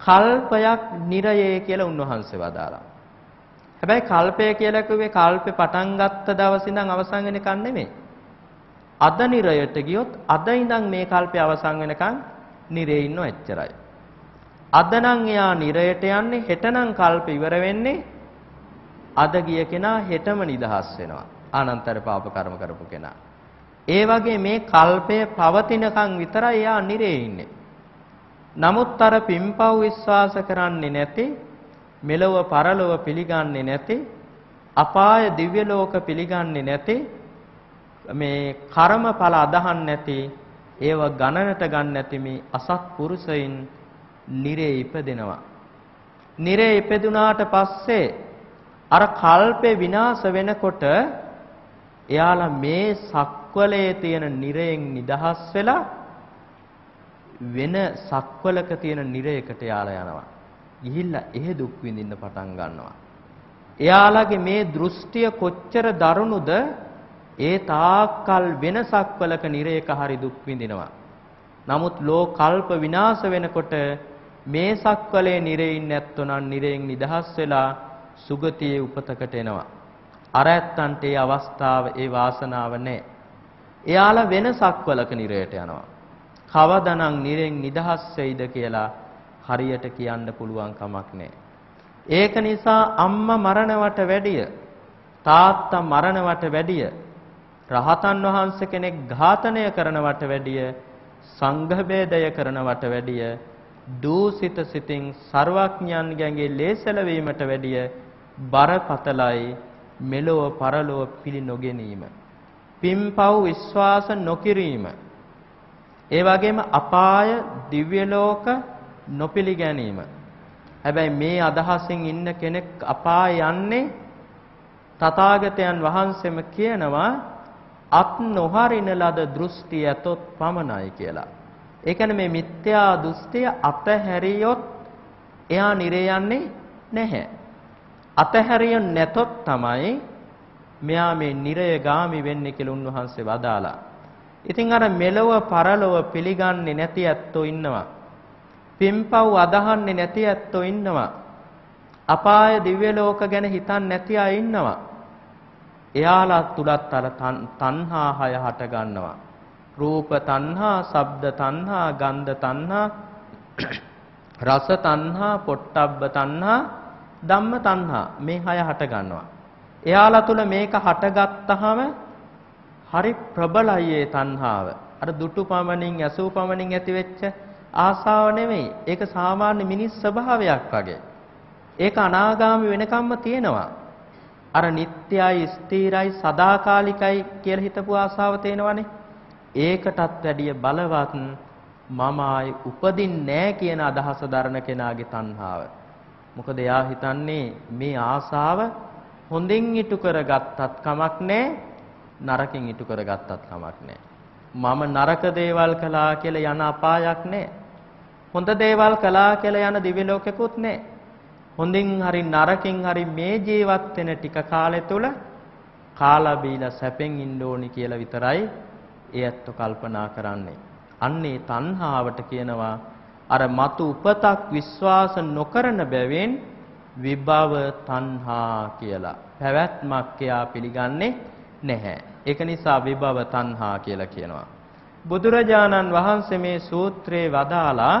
Speaker 1: කල්පයක් නිරයේ කියලා උන්වහන්සේ වදාලා. හැබැයි කල්පය කියලා කිව්වේ කල්පේ පටන් ගත්ත දවසේ ඉඳන් අවසන් වෙනකන් නෙමෙයි. අද නිරයට ගියොත් අද ඉඳන් මේ කල්පය අවසන් වෙනකන් නිරේ ඉන්නව එච්චරයි. අද නම් එයා නිරයට යන්නේ හෙටනම් කල්ප ඉවර වෙන්නේ අද ගිය කෙනා හෙටම නිදහස් වෙනවා. ආනන්තර පාප කර්ම කරපු කෙනා. ඒ වගේ මේ කල්පය පවතිනකන් විතරයි එයා නිරේ ඉන්නේ. නමුත් අර පිම්පව් විශ්වාස කරන්නේ නැති මෙලොව පරලොව පිළිගන්නේ නැති අපාය දිව්‍ය ලෝක පිළිගන්නේ නැති මේ කර්මඵල අදහන් නැති ඒව ගණනට ගන්න නැති මේ අසත්පුරුෂයින් නිරේ ඉපදෙනවා. නිරේ ඉපදුනාට පස්සේ අර කල්පේ විනාශ වෙනකොට එයාලා මේ සක්වලයේ තියෙන නිරයෙන් නිදහස් වෙලා වෙන සක්වලක තියෙන නිරයකට යාලා යනවා. ගිහිල්ලා එහෙ දුක් විඳින්න පටන් ගන්නවා. එයාලගේ මේ දෘෂ්ටිය කොච්චර දරුණුද ඒ තාක්කල් වෙන සක්වලක නිරයක හරි දුක් විඳිනවා. නමුත් ලෝ කල්ප විනාශ වෙනකොට මේ සක්වලේ නිරෙයින් නැත්තොනම් නිරෙන් නිදහස් වෙලා සුගතියේ උපතකට එනවා. අර ඇත්තන්ට ඒ අවස්ථාව ඒ වාසනාව නැහැ. එයාලා වෙන සක්වලක නිරයට යනවා. කවදානම් නිරෙන් නිදහස් වෙයිද කියලා හරියට කියන්න පුළුවන් කමක් නැහැ. ඒක නිසා අම්මා මරණවට වැඩිය තාත්තා මරණවට වැඩිය රහතන් වහන්සේ කෙනෙක් ඝාතනය කරනවට වැඩිය සංඝ බේදය කරනවට වැඩිය දූසිත සිතින් ਸਰවඥයන්ගේ ලේසල වීමට වැඩිය බරපතලයි මෙලොව පරලොව පිළි නොගැනීම පින්පව් විශ්වාස නොකිරීම ඒ වගේම අපාය දිව්‍ය ලෝක නොපිළිගැනීම. හැබැයි මේ අදහසින් ඉන්න කෙනෙක් අපාය යන්නේ තථාගතයන් වහන්සේම කියනවා අත් නොහරින ලද දෘෂ්ටි ඇතොත් පමණයි කියලා. ඒ කියන්නේ මේ මිත්‍යා දෘෂ්ටිය අතහැරියොත් එයා නිරේ යන්නේ නැහැ. අතහැරිය නැතොත් තමයි මෙයා මේ නිරය ගාමි වෙන්නේ කියලා උන්වහන්සේ වදාලා. ඉතින් අර මෙලොව පරලොව පිළිගන්නේ නැති ඇත්තෝ ඉන්නවා. පින්පව් අදහන්නේ නැති ඇත්තෝ ඉන්නවා. අපාය දිව්‍ය ලෝක ගැන හිතන්නේ නැති අය ඉන්නවා. එයාලා තුලත් අර තණ්හා හය හට ගන්නවා. රූප තණ්හා, ශබ්ද තණ්හා, ගන්ධ තණ්හා, *clears throat* රස තණ්හා, පොට්ටබ්බ තණ්හා, ධම්ම තණ්හා මේ හය හට ගන්නවා. එයාලා තුල මේක හටගත්තාම හරි ප්‍රබලයි ඒ තණ්හාව. අර දුටු පමණින් ඇසූ පමණින් ඇතිවෙච්ච ආසාව නෙමෙයි. ඒක සාමාන්‍ය මිනිස් ස්වභාවයක් වගේ. ඒක අනාගාමි වෙනකම්ම තියෙනවා. අර නිට්ටයයි ස්ථිරයි සදාකාලිකයි කියලා හිතපු ආසාව තේනවනේ. ඒකටත් වැඩිය බලවත් මම ආයි උපදින්නේ නැහැ කියන අදහස දරන කෙනාගේ තණ්හාව. මොකද එයා හිතන්නේ මේ ආසාව හොඳින් ඉටු කරගත්තත් කමක් නැහැ නරකින් ඉටු කරගත්තත් කමක් නැහැ. මම නරක දේවල් කළා කියලා යන අපායක් නැහැ. හොඳ දේවල් කළා කියලා යන දිව්‍ය ලෝකෙකුත් නැහැ. හොඳින් හරි නරකින් හරි මේ ජීවත් වෙන ටික කාලය තුල කාලා බීලා සැපෙන් ඉන්න ඕනි කියලා විතරයි ඒ ඇත්ත කල්පනා කරන්නේ. අන්නේ තණ්හාවට කියනවා අර మతు උපතක් විශ්වාස නොකරන බැවින් විභව තණ්හා කියලා. පැවැත්මක් එයා පිළිගන්නේ නැහැ. ඒක නිසා විභව තණ්හා කියලා කියනවා. බුදුරජාණන් වහන්සේ මේ සූත්‍රේ වදාලා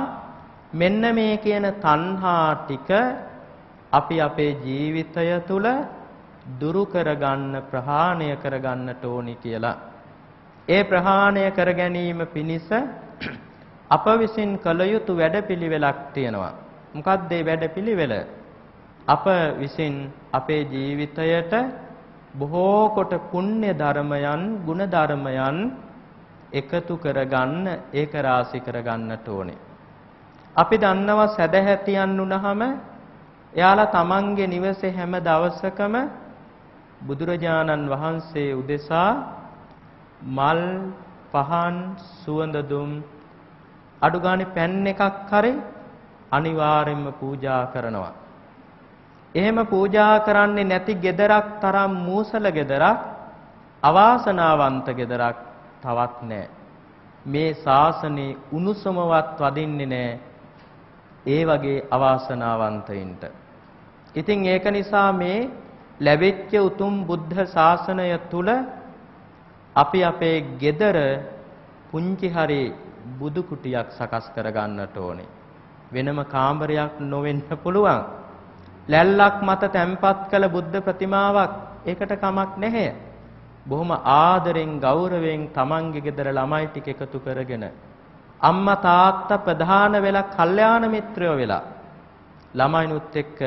Speaker 1: මෙන්න මේ කියන තණ්හා ටික අපි අපේ ජීවිතය තුළ දුරු කරගන්න ප්‍රහාණය කරගන්නට ඕනි කියලා. ඒ ප්‍රහාණය කර ගැනීම පිණිස අප විසින් කළ යුතු වැඩපිළිවෙලක් තියෙනවා. මොකක්ද ඒ වැඩපිළිවෙල? අප විසින් අපේ ජීවිතයට බොහෝ කොට පුණ්‍ය ධර්මයන්, ගුණ ධර්මයන් එකතු කරගන්න, ඒක රාශි කරගන්නට ඕනේ. අපි දන්නවා සැදැහැතියන් වුණාම එයාලා තමන්ගේ නිවසේ හැම දවසකම බුදුරජාණන් වහන්සේ උදෙසා මල් පහන් සුවඳ දුම් අඩු ගානේ පැන් එකක් හරි අනිවාර්යයෙන්ම පූජා කරනවා. එහෙම පූජා කරන්නේ නැති gedarak තරම් මූසල gedarak අවාසනාවන්ත gedarak තවත් නැහැ. මේ ශාසනේ උණුසුමවත් වදින්නේ නැහැ. ඒ වගේ අවාසනාවන්තයින්ට. ඉතින් ඒක නිසා මේ ලැබෙච්ච උතුම් බුද්ධ ශාසනය තුල අපි අපේ gedara පුංචි හරි බුදු කුටියක් සකස් කරගන්නට ඕනේ. වෙනම කාමරයක් නොවෙන්න පුළුවන්. ලැල්ලක් මත තැන්පත් කළ බුද්ධ ප්‍රතිමාවක් ඒකට කමක් නැහැ. බොහොම ආදරෙන් ගෞරවයෙන් Tamange ගෙදර ළමයි ටික එකතු කරගෙන අම්මා තාත්තා ප්‍රධාන වෙලා කල්යාණ මිත්‍රයෝ වෙලා ළමයිනුත් එක්ක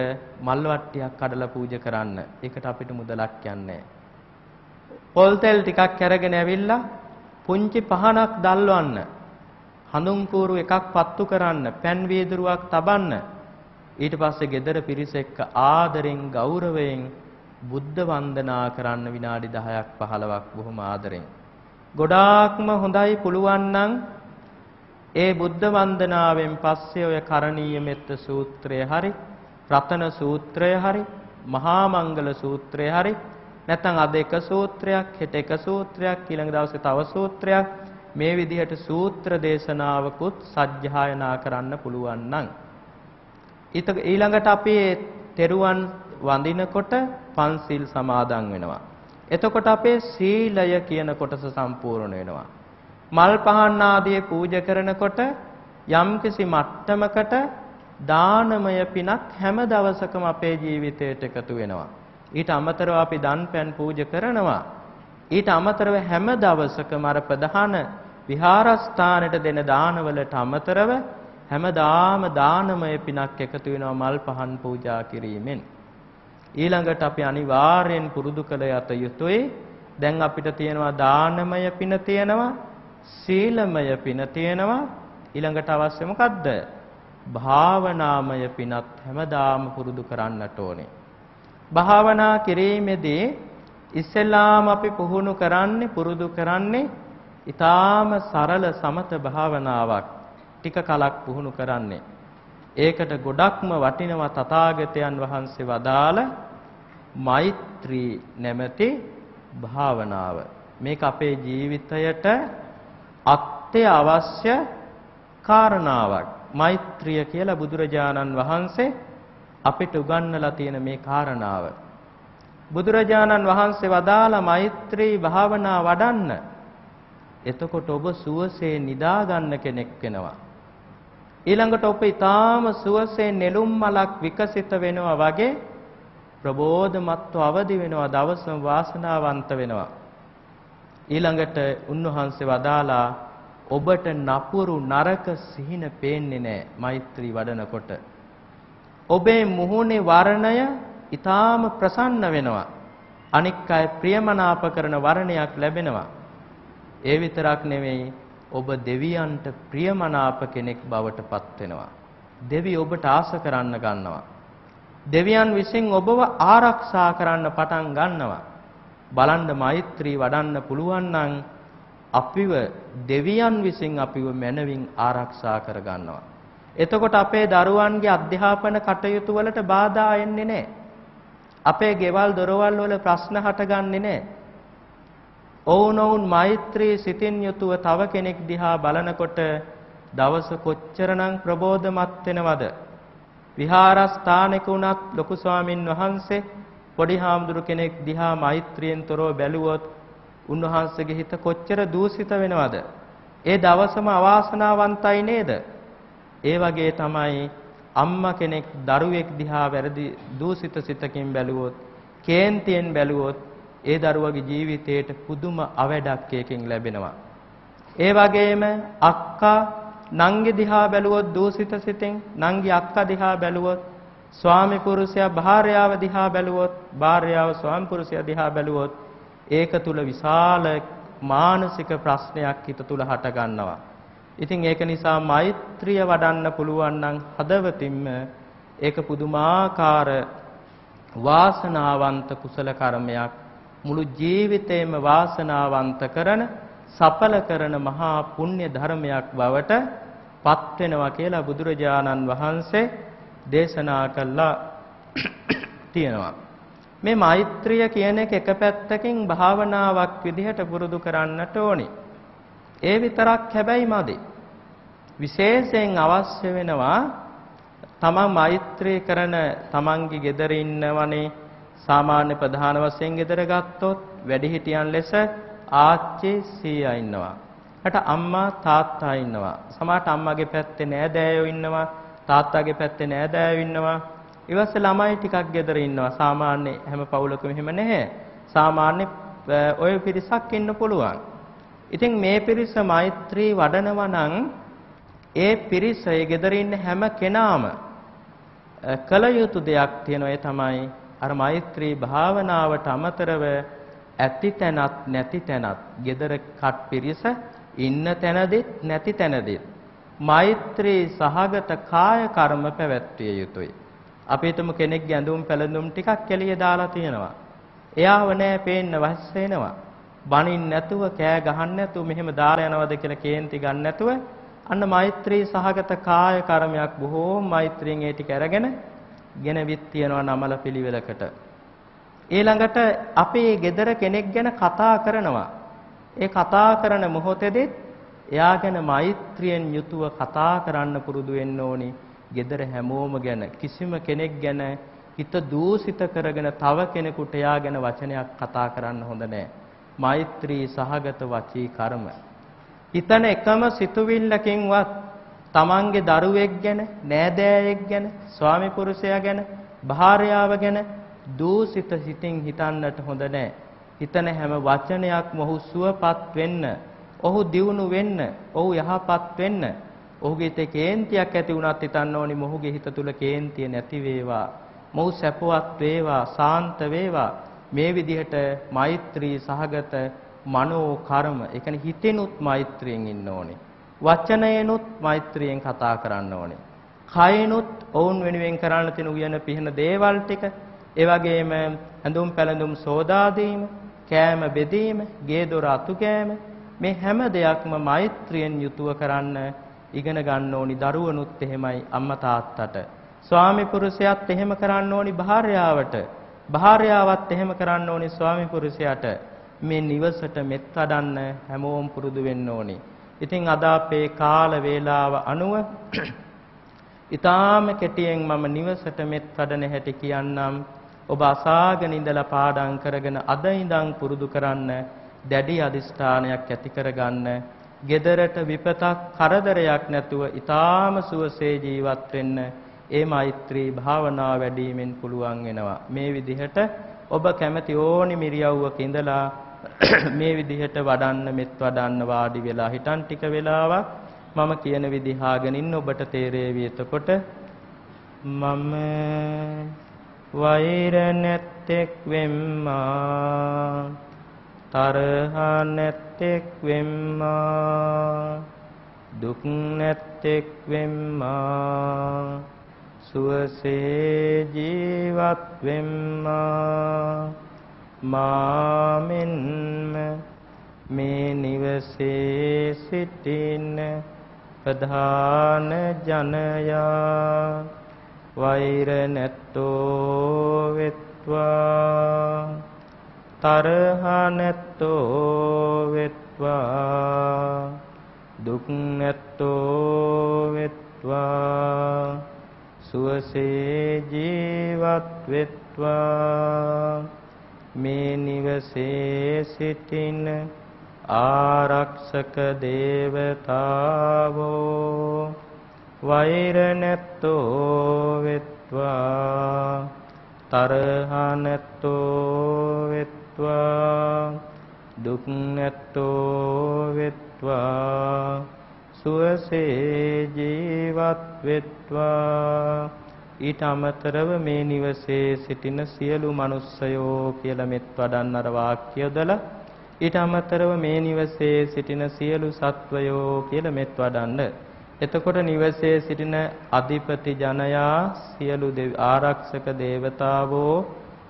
Speaker 1: මල් වට්ටියක් කඩලා පූජා කරන්න. ඒකට අපිට මුදලක් යන්නේ පොල් තෙල් ටිකක් අරගෙන ඇවිල්ලා පුංචි පහනක් දැල්වන්න. හඳුන් කూరు එකක් පත්තු කරන්න, පෑන් වීදුරුවක් තබන්න. ඊට පස්සේ gedara පිරිස එක්ක ආදරෙන් ගෞරවයෙන් බුද්ධ වන්දනා කරන්න විනාඩි 10ක් 15ක් බොහොම ආදරෙන්. ගොඩාක්ම හොඳයි පුළුවන් නම් ඒ බුද්ධ වන්දනාවෙන් පස්සේ ඔය කරණීය මෙත්ත සූත්‍රය හරි රතන සූත්‍රය හරි මහා මංගල සූත්‍රය හරි නැත්නම් අද එක සූත්‍රයක් හෙට එක සූත්‍රයක් ඊළඟ දවසේ තව සූත්‍රයක් මේ විදිහට සූත්‍ර දේශනාවකුත් සජ්ජායනා කරන්න පුළුවන් නම් ඊළඟට අපි තෙරුවන් වඳිනකොට පන්සිල් සමාදන් වෙනවා. එතකොට අපේ සීලය කියන කොටස සම්පූර්ණ වෙනවා. මල් පහන් ආදී පූජා කරනකොට යම්කිසි මට්ටමකට දානමය පිනක් හැම දවසකම අපේ ජීවිතයට එකතු වෙනවා. ඊට අමතරව අපි දන් පෑන් පූජා කරනවා. ඊට අමතරව හැම දවසකම අර ප්‍රධාන විහාරස්ථානෙට දෙන දානවලට අමතරව හැමදාම දානමය පිනක් එකතු වෙනවා මල් පහන් පූජා කිරීමෙන්. ඊළඟට අපි අනිවාර්යෙන් පුරුදු කළ යත යුතුයි. දැන් අපිට තියෙනවා දානමය පින තියෙනවා, සීලමය පින තියෙනවා. ඊළඟට අවශ්‍ය මොකද්ද? භාවනාමය පිනත් හැමදාම පුරුදු කරන්නට ඕනේ. භාවනා කිරීමේදී ඉස්සෙල්ලාම අපි පුහුණු කරන්නේ පුරුදු කරන්නේ ඊටාම සරල සමත භාවනාවක්. ටික කලක් පුහුණු කරන්නේ. ඒකට ගොඩක්ම වටිනවා තථාගතයන් වහන්සේ වදාළ මෛත්‍රී නැමැති භාවනාව. මේක අපේ ජීවිතයට අත්‍යවශ්‍ය කාරණාවක්. මෛත්‍රිය කියලා බුදුරජාණන් වහන්සේ අපිට උගන්වලා තියෙන මේ කාරණාව. බුදුරජාණන් වහන්සේ වදාළ මෛත්‍රී භාවනා වඩන්න. එතකොට ඔබ සුවසේ නිදා ගන්න කෙනෙක් වෙනවා. ඊළඟට ඔබ ඊටාම සුවසේ නෙළුම් මලක් විකසිත වෙනවා වගේ ප්‍රබෝධමත්ව අවදි වෙනවා දවසම වාසනාවන්ත වෙනවා ඊළඟට උන්වහන්සේ වදාලා ඔබට නපුරු නරක සිහින පේන්නේ නැහැ මෛත්‍රී වඩනකොට. ඔබේ මුහුණේ වර්ණය ඊටාම ප්‍රසන්න වෙනවා. අනික් අය ප්‍රියමනාප කරන වර්ණයක් ලැබෙනවා. ඒ විතරක් නෙවෙයි ඔබ දෙවියන්ට ප්‍රියමනාප කෙනෙක් බවට පත් වෙනවා. දෙවි ඔබට ආස කරන්න ගන්නවා. දෙවියන් විසින් ඔබව ආරක්ෂා කරන්න පටන් ගන්නවා. බලන්න මෛත්‍රී වඩන්න පුළුවන් නම් අපිව දෙවියන් විසින් අපිව මැනවින් ආරක්ෂා කර ගන්නවා. එතකොට අපේ දරුවන්ගේ අධ්‍යාපන කටයුතු වලට බාධා එන්නේ නැහැ. අපේ ගෙවල් දොරවල් වල ප්‍රශ්න හටගන්නේ නැහැ. ඔවුනොවුන් මෛත්‍රී සිතින් යුතුව තව කෙනෙක් දිහා බලනකොට දවස කොච්චරනම් ප්‍රබෝධමත් වෙනවද? විහාරස්ථානක උනත් ලොකු ස්වාමින් වහන්සේ පොඩි හාමුදුරු කෙනෙක් දිහා මෛත්‍රියෙන් තොරව බැලුවොත් උන්වහන්සේගේ හිත කොච්චර දූෂිත වෙනවද? ඒ දවසම අවාසනාවන්තයි නේද? ඒ වගේ තමයි අම්මා කෙනෙක් දරුවෙක් දිහා වැරදි දූෂිත සිතකින් බැලුවොත්, කේන්තියෙන් බැලුවොත් ඒ දරුවගේ ජීවිතයට පුදුම අවඩක් එකකින් ලැබෙනවා. ඒ වගේම අක්කා නංගි දිහා බැලුවොත් දූෂිත සිතෙන්, නංගි අක්කා දිහා බැලුවොත්, ස්වාමි පුරුෂයා භාර්යාව දිහා බැලුවොත්, භාර්යාව ස්වාමි පුරුෂයා දිහා බැලුවොත් ඒක තුල විශාල මානසික ප්‍රශ්නයක් හිත තුල හට ගන්නවා. ඉතින් ඒක නිසා මෛත්‍රිය වඩන්න පුළුවන් නම් හදවතින්ම ඒක පුදුමාකාර වාසනාවන්ත කුසල කර්මයක් මුළු ජීවිතේම වාසනාවන්ත කරන සඵල කරන මහා පුණ්‍ය ධර්මයක් බවට පත් වෙනවා කියලා බුදුරජාණන් වහන්සේ දේශනා කළා *clears throat* තියෙනවා මේ මෛත්‍රිය කියන එක එක පැත්තකින් භාවනාවක් විදිහට පුරුදු කරන්නට ඕනි. ඒ විතරක් හැබැයි මදි. විශේෂයෙන් අවශ්‍ය වෙනවා තමන් මෛත්‍රී කරන තමන්ගේ ගෙදර ඉන්නවනේ සාමාන්‍ය ප්‍රධාන වශයෙන් ගෙදර ගත්තොත් වැඩිහිටියන් ලෙස ආච්චි සීයා ඉන්නවා. ඊට අම්මා තාත්තා ඉන්නවා. සමහරට අම්මාගේ පැත්තේ නෑදෑයෝ ඉන්නවා. තාත්තාගේ පැත්තේ නෑදෑයෝ ඉන්නවා. ඊවස්ස ළමයි ටිකක් ගෙදර ඉන්නවා. සාමාන්‍ය හැම පවුලකම එහෙම නැහැ. සාමාන්‍ය ඔය පිරිසක් ඉන්න පුළුවන්. ඉතින් මේ පිරිස මෛත්‍රී වඩනවා නම් ඒ පිරිස ඒ ගෙදර ඉන්න හැම කෙනාම කල යුතු දෙයක් තියෙනවා ඒ තමයි අර මෛත්‍රී භාවනාවට අමතරව ඇති තැනත් නැති තැනත් ගෙදර කට පිරිස ඉන්න තැනදෙත් නැති තැනදෙත් මෛත්‍රී සහගත කාය කර්ම පැවැත්විය යුතුයි අපි හිතමු කෙනෙක්ගේ ඇඳුම් පැළඳුම් ටිකක් එළිය දාලා තියෙනවා. එයාව නෑ පේන්න වස් වෙනවා. බනින් නැතුව කෑ ගහන්න නැතුව මෙහෙම දාලා යනවද කියලා කේන්ති ගන්න නැතුව අන්න මෛත්‍රී සහගත කාය කර්මයක් බොහෝම මෛත්‍රියෙන් ඒ ටික අරගෙන ගෙනවිත් තියනවා නමල පිළිවෙලකට. ඊළඟට අපේ ගෙදර කෙනෙක් ගැන කතා කරනවා. ඒ කතා කරන මොහොතේදී එයා ගැන මෛත්‍රියෙන් යුතුව කතා කරන්න පුරුදු වෙන්න ඕනේ. gedara හැමෝම ගැන කිසිම කෙනෙක් ගැන හිත දූෂිත කරගෙන තව කෙනෙකුට එයා ගැන වචනයක් කතා කරන්න හොඳ නැහැ. මෛත්‍රී සහගත වචී කර්ම. හිතන එකම සිතුවිල්ලකින්වත් තමන්ගේ දරුවෙක් ගැන, නෑදෑයෙක් ගැන, ස්වාමි පුරුෂයා ගැන, භාර්යාව ගැන දූෂිත සිතින් හිතන්නට හොඳ නැහැ. හිතන හැම වචනයක්ම ඔහු සුවපත් වෙන්න, ඔහු දියුණු වෙන්න, ඔහු යහපත් වෙන්න ඔහුගේ හිතේ කේන්තියක් ඇති වුණත් හිතන්න ඕනි මොහුගේ හිත තුල කේන්තිය නැති වේවා. මොහු සැපවත් වේවා, සාන්ත වේවා. මේ විදිහට මෛත්‍රී සහගත මනෝ කර්ම, ඒ කියන්නේ හිතෙනුත් මෛත්‍රියෙන් ඉන්න ඕනේ. වචනයෙනුත් මෛත්‍රියෙන් කතා කරන්න ඕනේ. කයනුත් ඔවුන් වෙනුවෙන් කරන්න තියෙන උයන පිහන දේවල් ටික, ඒ වගේම ඇඳුම් පැළඳුම් සෝදා දීම, කෑම බෙදීම, ගේ දොර අතු කෑම මේ හැම දෙයක්ම මෛත්‍රියෙන් යුතුව කරන්න ඉගෙන ගන්න ඕනි දරුවනුත් එහෙමයි අම්මා තාත්තට. ස්වාමි පුරුෂයාත් එහෙම කරන්න ඕනි භාර්යාවට. භාර්යාවත් එහෙම කරන්න ඕනි ස්වාමි පුරුෂයාට. මේ නිවසට මෙත් වඩන්න හැමෝම පුරුදු වෙන්න ඕනි. ඉතින් අද අපේ කාල වේලාව අනුව *clears throat* ඊටාම කෙටියෙන් මම නිවසට මෙත් වඩන හැටි කියන්නම්. ඔබ අසාගෙන ඉඳලා පාඩම් කරගෙන අද ඉඳන් පුරුදු කරන්න දැඩි අදිෂ්ඨානයක් ඇති කරගන්න. gedarata විපතක් කරදරයක් නැතුව ඊටාම සුවසේ ජීවත් වෙන්න. ඒ මෛත්‍රී භාවනාව වැඩිමින් පුළුවන් වෙනවා. මේ විදිහට ඔබ කැමති ඕනි මිරියව්වක ඉඳලා *coughs* මේ විදිහට වඩන්න මෙත් වඩන්න වාඩි වෙලා හිටන් ටික වෙලාවක් මම කියන විදිහ ආගෙන ඉන්න ඔබට තේරෙවි. එතකොට මම වෛර නැත්තෙක් වෙම්මා තරහ නැත්තෙක් වෙම්මා දුක් නැත්තෙක් වෙම්මා සුවසේ ජීවත් වෙම්මා. මාමෙන්ම මේ නිවසේ සිටින ප්‍රධාන ජනයා වෛර නැත්තෝ වෙත්වා තරහ නැත්තෝ වෙත්වා දුක් නැත්තෝ වෙත්වා සුවසේ ජීවත් වෙත්වා. මේ නිවසේ සිටින ආරක්ෂක දේවතාවෝ වෛර නැත්තෝ වෙත්වා තරහ නැත්තෝ වෙත්වා දුක් නැත්තෝ වෙත්වා සුවසේ ජීවත් වෙත්වා. ඊට අමතරව මේ නිවසේ සිටින සියලු මිනිස්සයෝ කියලා මෙත් වඩන්න අර වාක්‍ය යොදලා ඊට අමතරව මේ නිවසේ සිටින සියලු සත්වයෝ කියලා මෙත් වඩන්න. එතකොට නිවසේ සිටින අධිපති ජනයා සියලු ආරක්ෂක දේවතාවෝ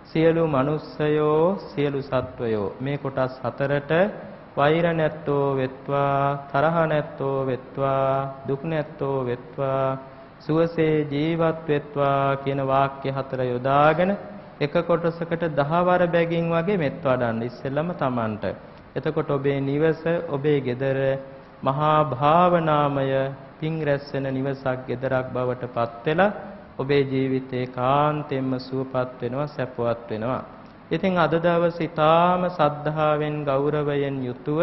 Speaker 1: සියලු මිනිස්සයෝ සියලු සත්වයෝ මේ කොටස් හතරට වෛර නැත්තෝ වෙත්වා තරහ නැත්තෝ වෙත්වා දුක් නැත්තෝ වෙත්වා සුවසේ ජීවත් වෙත්වා කියන වාක්‍ය හතර යොදාගෙන එක කොටසකට 10 වර බැගින් වගේ මෙත් වඩන්න ඉස්සෙල්ලම Tamanට. එතකොට ඔබේ නිවස ඔබේ ගෙදර මහා භාවනාමය පිං රැස් වෙන නිවසක් ගෙදරක් බවට පත් වෙලා ඔබේ ජීවිතේ කාන්තෙන්ම සුවපත් වෙනවා සැපවත් වෙනවා. ඉතින් අද දවසේ ඊටාම සද්ධාවෙන් ගෞරවයෙන් යුතුව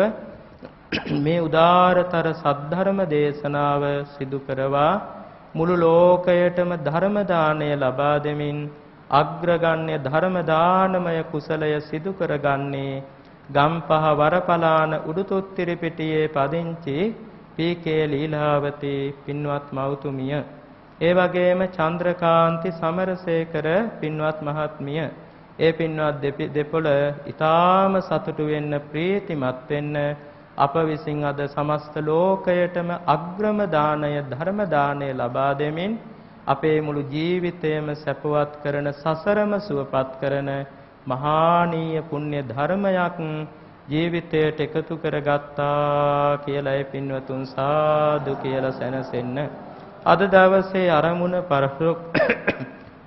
Speaker 1: මේ උදාරතර සද්ධර්ම දේශනාව සිදු කරවා මුළු ලෝකයටම ධර්ම දාණය ලබා දෙමින් අග්‍රගණ්‍ය ධර්ම දානමය කුසලය සිදු කරගන්නේ ගම්පහ වරපලාන උඩුතොත්තිරි පිටියේ පදිංචි පී.කේ. ලීලාවතී පින්වත් මව්තුමිය ඒ වගේම චන්ද්‍රකාන්ති සමරසේකර පින්වත් මහත්මිය ඒ පින්වත් දෙපොළ ඊටාම සතුටු වෙන්න ප්‍රීතිමත් වෙන්න අප විසින් අද සමස්ත ලෝකයටම අග්‍රම දාණය ධර්ම දාණය ලබා දෙමින් අපේ මුළු ජීවිතයම සැපවත් කරන සසරම සුවපත් කරන මහානීය පුණ්‍ය ධර්මයක් ජීවිතයට එකතු කරගත්තා කියලා ඒ පින්වතුන් සාදු කියලා සැනසෙන්න. අද දවසේ අරමුණ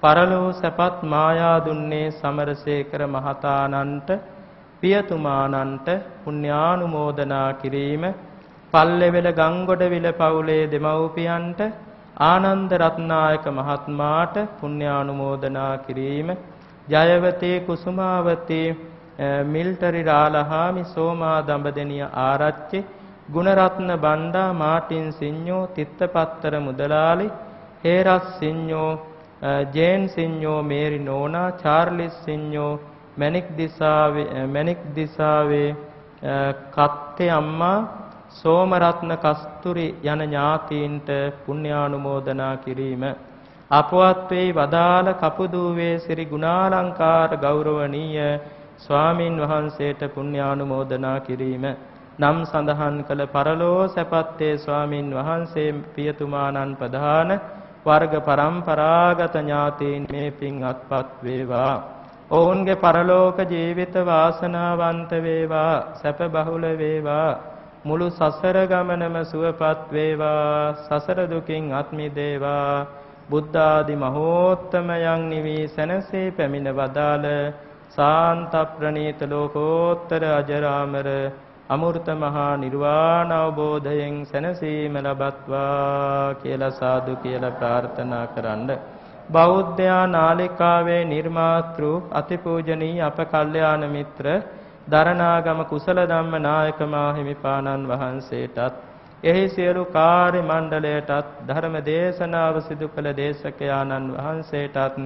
Speaker 1: පරලෝ *coughs* සැපත් මායා දුන්නේ සමරසේකර මහතානන්ට පියතුමානන්ට පුණ්‍යානුමෝදනා කිරීම පල්ලෙවෙල ගංගොඩවිල පවුලේ දෙමව්පියන්ට ආනන්ද රත්නායක මහත්මාට පුණ්‍යානුමෝදනා කිරීම Jayawathi Kusumawathi military රාලහාමි Soma Dambadeniya Arachchi Gunaratne Banda Martin සිඤ්ඤෝ තිත්තපත්තර mudalali Heras Sinno Jane Sinyo Mary Nona Charles Sinyo Menik Disawe Menik Disawe කත්තේ අම්මා සෝමරත්න කස්තුරි යන ඥාතීන්ට පුණ්‍යානුමෝදනා කිරීම. අපවත් වේ වදාළ කපුදුවේ සිරි ගුණාලංකාර ගෞරවණීය ස්වාමින් වහන්සේට පුණ්‍යානුමෝදනා කිරීම. නම් සඳහන් කළ පරලෝ සැපත්තේ ස්වාමින් වහන්සේ පියතුමාණන් ප්‍රධාන වර්ග પરම්පරාගත ඥාතීන් මේ පින් අත්පත් වේවා. ඔවුන්ගේ පරලෝක ජීවිත වාසනාවන්ත වේවා සැප බහුල වේවා මුළු සසර ගමනම සුවපත් වේවා සසර දුකින් අත් මිදේවා බුද්ධ ආදි මහෝත්තමයන් නිවි සැනසේ පැමිණ වදාළ සාන්ත ප්‍රණීත ලෝකෝත්තර අජරාමර අමෘත මහා නිර්වාණ අවබෝධයෙන් සැනසීම ලබත්වා කියලා සාදු කියලා ප්‍රාර්ථනා කරන්න. බෞද්ධයා නාලිකාවේ නිර්මාතෘ අතිපූජනීය අප කල්යාණ මිත්‍ර දරණාගම කුසල ධම්ම නායක මාහිමිපාණන් වහන්සේටත් එහි සියලු කාර්ය මණ්ඩලයටත් ධර්ම දේශනාව සිදු කළ දේශකයාණන් වහන්සේටත්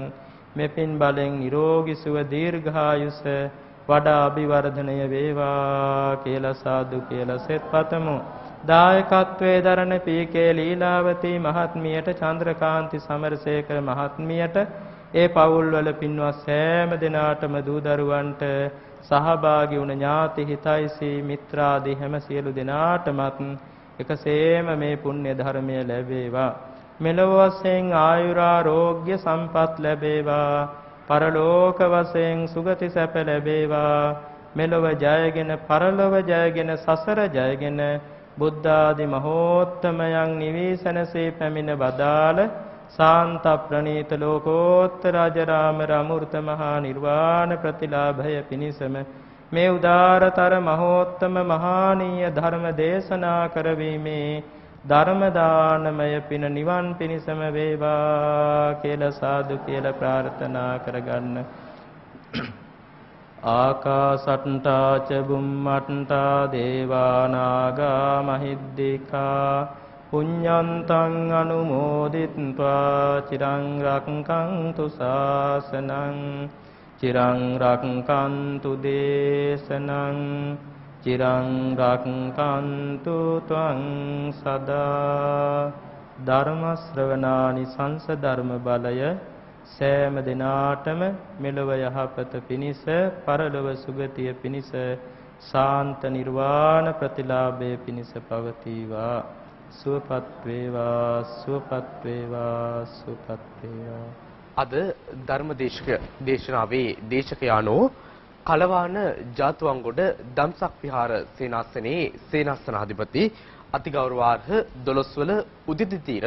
Speaker 1: මෙපින් බලෙන් නිරෝගී සුව දීර්ඝායුෂ වඩා අභිවර්ධනය වේවා කියලා සාදු කියලා සෙත් පතමු. දායකත්වයේ දරණ පීකේ ලීලාවතී මහත්මියට චන්ද්‍රකාන්ති සමරසේකර මහත්මියට ඒ පවුල්වල පින්වත් සෑම දෙනාටම දූ දරුවන්ට සහභාගී වුණ ඥාති හිතයිසී මිත්‍රාදී හැම සියලු දෙනාටමත් එකසේම මේ පුණ්‍ය ධර්මය ලැබේවා. මෙලොව වශයෙන් ආයුරාෝග්‍ය සම්පත් ලැබේවා. පරලෝක වශයෙන් සුගති සැප ලැබේවා. මෙලොව ජයගෙන පරලොව ජයගෙන සසර ජයගෙන බුද්ධ ආදී මහෝත්තමයන් නිවීසනසේ පැමිණ වදාළ සාන්ත ප්‍රණීත ලෝකෝත්තර අජරාම රමූර්ත මහා නිර්වාණ ප්‍රතිලාභය පිණිසම මේ උදාරතර මහෝත්තම මහානීය ධර්ම දේශනා කරවීමේ ධර්ම දානමය පින නිවන් පිණිසම වේවා කියලා සාදු කියලා ප්‍රාර්ථනා කරගන්න. ආකාසට්ටා ච බුම්මට්ටා දේවා නාග මහිද්దికා පුඤ්ඤන්තං අනුමෝදිත්වා චිරං රක්ඛන්තු ශාසනං චිරං රක්ඛන්තු දේශනං චිරං රක්ඛන්තු ත්වං සදා ධර්ම ශ්‍රවණානි සංස ධර්ම බලය සෑම දිනාටම මෙලොව යහපත පිණිස පරලොව සුගතිය පිණිස සාන්ත නිර්වාණ ප්‍රතිලාභය පිණිස පවතිවා. සුවපත් වේවා සුවපත් වේවා සුවපත් වේවා.
Speaker 2: අද ධර්මදේශක දේශනාවේ දේශකයානෝ කලවාන ජාතුවන්ගොඩ දම්සක් විහාර සේනාසනයේ සේනාසනාධිපති අතිගෞරවාර්හ දොළොස්වල උදිත තීර